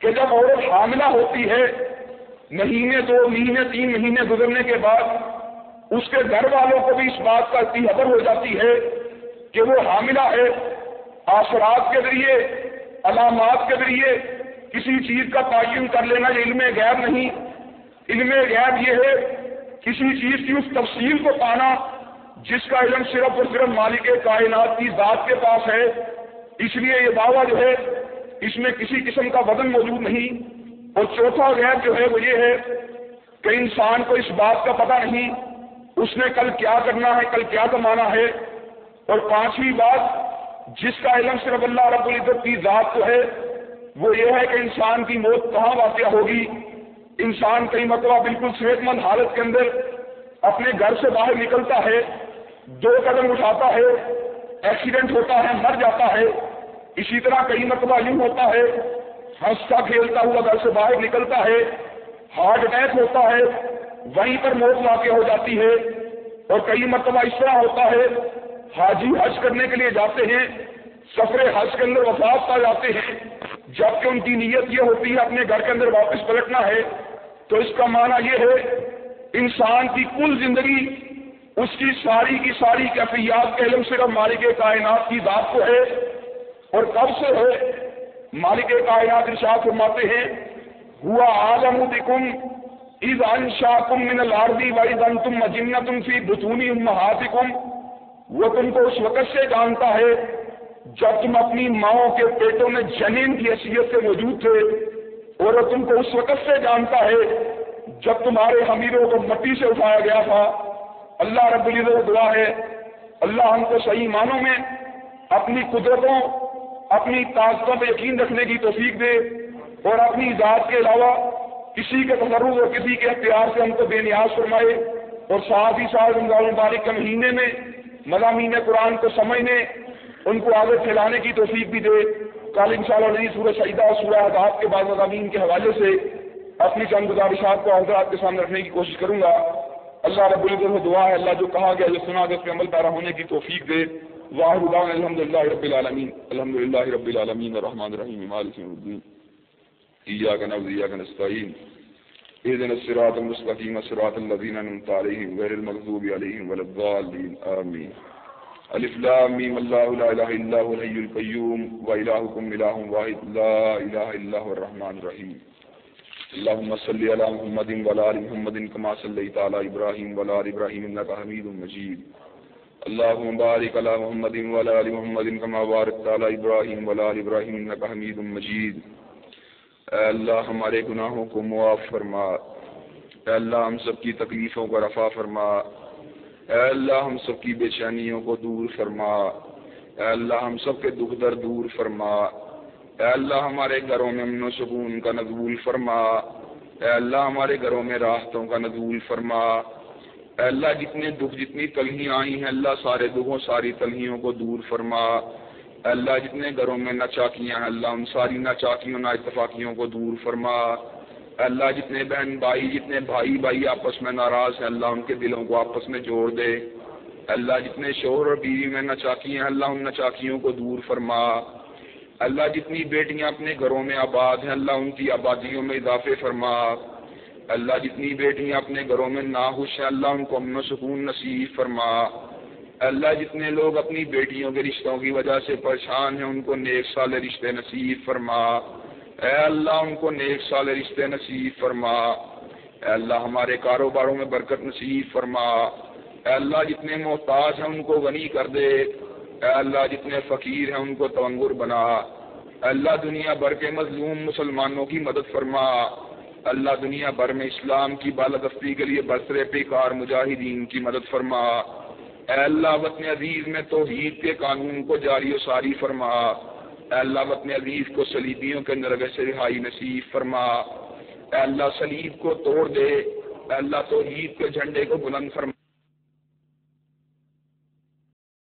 کہ جب عورت حاملہ ہوتی ہے، مہینے دو، مہینے تین، مہینے گزرنے کے بعد، اس کے گھر والوں کو بھی اس بات کا اتنی خبر ہو جاتی ہے کہ وہ حاملہ ہے۔ آثرات کے ذریعے، علامات کے ذریعے کسی چیز کا تعین کر لینا، یہ علم غیب نہیں۔ علم غیب یہ ہے، کسی چیز کی اس تفصیل کو پانا جس کا علم صرف اور صرف مالک کائنات کی ذات کے پاس ہے، اس لیے یہ دعویٰ جو ہے، اس میں کسی قسم کا وزن موجود نہیں۔ اور چوتھا غیب جو ہے، وہ یہ ہے کہ انسان کو اس بات کا پتہ نہیں، اس نے کل کیا کرنا ہے، کل کیا کمانا ہے۔ اور پانچویں بات، جس کا علم صرف اللہ رب العزت کی ذات کو ہے، وہ یہ ہے کہ انسان کی موت کہاں واقع ہوگی۔ انسان کئی مرتبہ بالکل صحت مند حالت کے اندر اپنے گھر سے باہر نکلتا ہے۔ دو قدم اٹھاتا ہے ایکسیڈنٹ ہوتا ہے، مر جاتا ہے، اسی طرح کئی مرتبہ یوں ہوتا ہے، ہنستا، کھیلتا ہوا گھر سے باہر نکلتا ہے ہارٹ اٹیک ہوتا ہے، وہیں پر موت واقع ہو جاتی ہے، اور کئی مرتبہ اس طرح ہوتا ہے، حاجی حج کرنے کے لیے جاتے ہیں، سفر حج کے اندر وفات پا جاتے ہیں، جبکہ ان کی نیت یہ ہوتی ہے اپنے گھر کے اندر واپس پلٹنا ہے، تو اس کا معنی یہ ہے، انسان کی کل زندگی اس کی ساری کی ساری کیفیات کے علم صرف مالک کائنات کی ذات کو ہے اور کب سے ہے؟ مالک کائنات ارشاد فرماتے ہیں، ہوا آلم بکم عید انشا کم من الارضی واحد ان تم مجنہ تم فی بتونی امہاتکم۔ وہ تم کو اس وقت سے جانتا ہے جب تم اپنی ماؤں کے پیٹوں میں جنین کی حیثیت سے موجود تھے۔ اور وہ تم کو اس وقت سے جانتا ہے جب تمہارے حمیروں کو مٹی سے اٹھایا گیا تھا۔ اللہ رب العزت دعا ہے۔ اللہ ہم کو صحیح معنوں میں اپنی قدرتوں، اپنی طاقتوں پہ یقین رکھنے کی توفیق دے اور اپنی ذات کے علاوہ کسی کے تصرف اور کسی کے اختیار سے ہم کو بے نیاز فرمائے اور ساتھ ہی ساتھ رمضان مبارک کے مہینے میں مضامین قرآن کو سمجھنے، ان کو آگے پھیلانے کی توفیق بھی دے۔ کل ان شاء اللہ سورہ شہیدہ اور سورہ احداب کے بعد مضامین کے حوالے سے اپنی چند گزارشات کو حضرات کے سامنے رکھنے کی کوشش کروں گا۔ اللہ رب العزت سے دعا ہے، اللہ جو کہا گیا، جو سنا گیا، اس پہ عمل پیرا ہونے کی توفیق دے۔ واحد الحمد للہ رب العالمین۔ الحمد للہ رب العالمین، الرحمن الرحیم، مالک یوم الدین۔ ایاک نعبد، ایاک نستعین۔ اهدنا الصراط المستقيم صراط الذين انعمت عليهم غير المغضوب عليهم ولا الضالين آمين الف لام میم الله لا اله الا هو الحي القيوم والهكم اله واحد، لا اله الا هو الرحمن الرحيم اللهم صل على محمد وعلى ال محمد كما صليت على ابراهيم وعلى ال ابراهيم انك حميد مجيد. اللهم بارك على محمد وعلى ال محمد كما باركت على ابراهيم وعلى ال ابراهيم انك حميد مجيد. اے اللہ، ہمارے گناہوں کو معاف فرما۔ اے اللہ، ہم سب کی تکلیفوں کو رفع فرما۔ اے اللہ، ہم سب کی بے چینیوں کو دور فرما۔ اے اللہ، ہم سب کے دکھ در دور فرما۔ اے اللہ ہمارے گھروں میں امن و سکون کا نزول فرما۔ اے اللہ ہمارے گھروں میں راحتوں کا نزول فرما۔ اے اللہ جتنے دکھ جتنی تلہیاں آئی ہیں، اللہ سارے دکھوں ساری تلہیوں کو دور فرما۔ اے اللہ جتنے گھروں میں نچاکیاں ہیں، اللہ ان ساری نچاکیوں نا اتفاقیوں کو دور فرما۔ اللہ جتنے بہن بھائی، جتنے بھائی بھائی آپس میں ناراض ہیں، اللہ ان کے دلوں کو آپس میں جوڑ دے۔ اللہ جتنے شوہر اور بیوی میں نچاکی ہیں، اللہ ان نچاکیوں کو دور فرما۔ اللہ جتنی بیٹیاں اپنے گھروں میں آباد ہیں، اللہ ان کی آبادیوں میں اضافے فرما۔ اللہ جتنی بیٹیاں اپنے گھروں میں ناخوش ہیں، اللہ ان کو امن و سکون نصیب فرما۔ اللہ جتنے لوگ اپنی بیٹیوں کے رشتوں کی وجہ سے پریشان ہیں، ان کو نیک سال رشتے نصیب فرما۔ اے اللہ، ان کو نیک سال رشتے نصیب فرما۔ اے اللہ، ہمارے کاروباروں میں برکت نصیب فرما۔ اے اللہ، جتنے محتاج ہیں، ان کو غنی کر دے۔ اے اللہ، جتنے فقیر ہیں، ان کو تونگر بنا۔ اللہ، دنیا بھر کے مظلوم مسلمانوں کی مدد فرما۔ اللہ، دنیا بھر میں اسلام کی بالدستی کے لیے برسر پیکار مجاہدین کی مدد فرما۔ اے اللہ، وطن عزیز میں توحید کے قانون کو جاری و ساری فرما۔ اے اللہ، وطن عزیز کو سلیبیوں کے نرگے سے رہائی نصیب فرما۔ اے اللہ سلیب کو توڑ دے۔ اے اللہ، توحید کے جھنڈے کو بلند فرما۔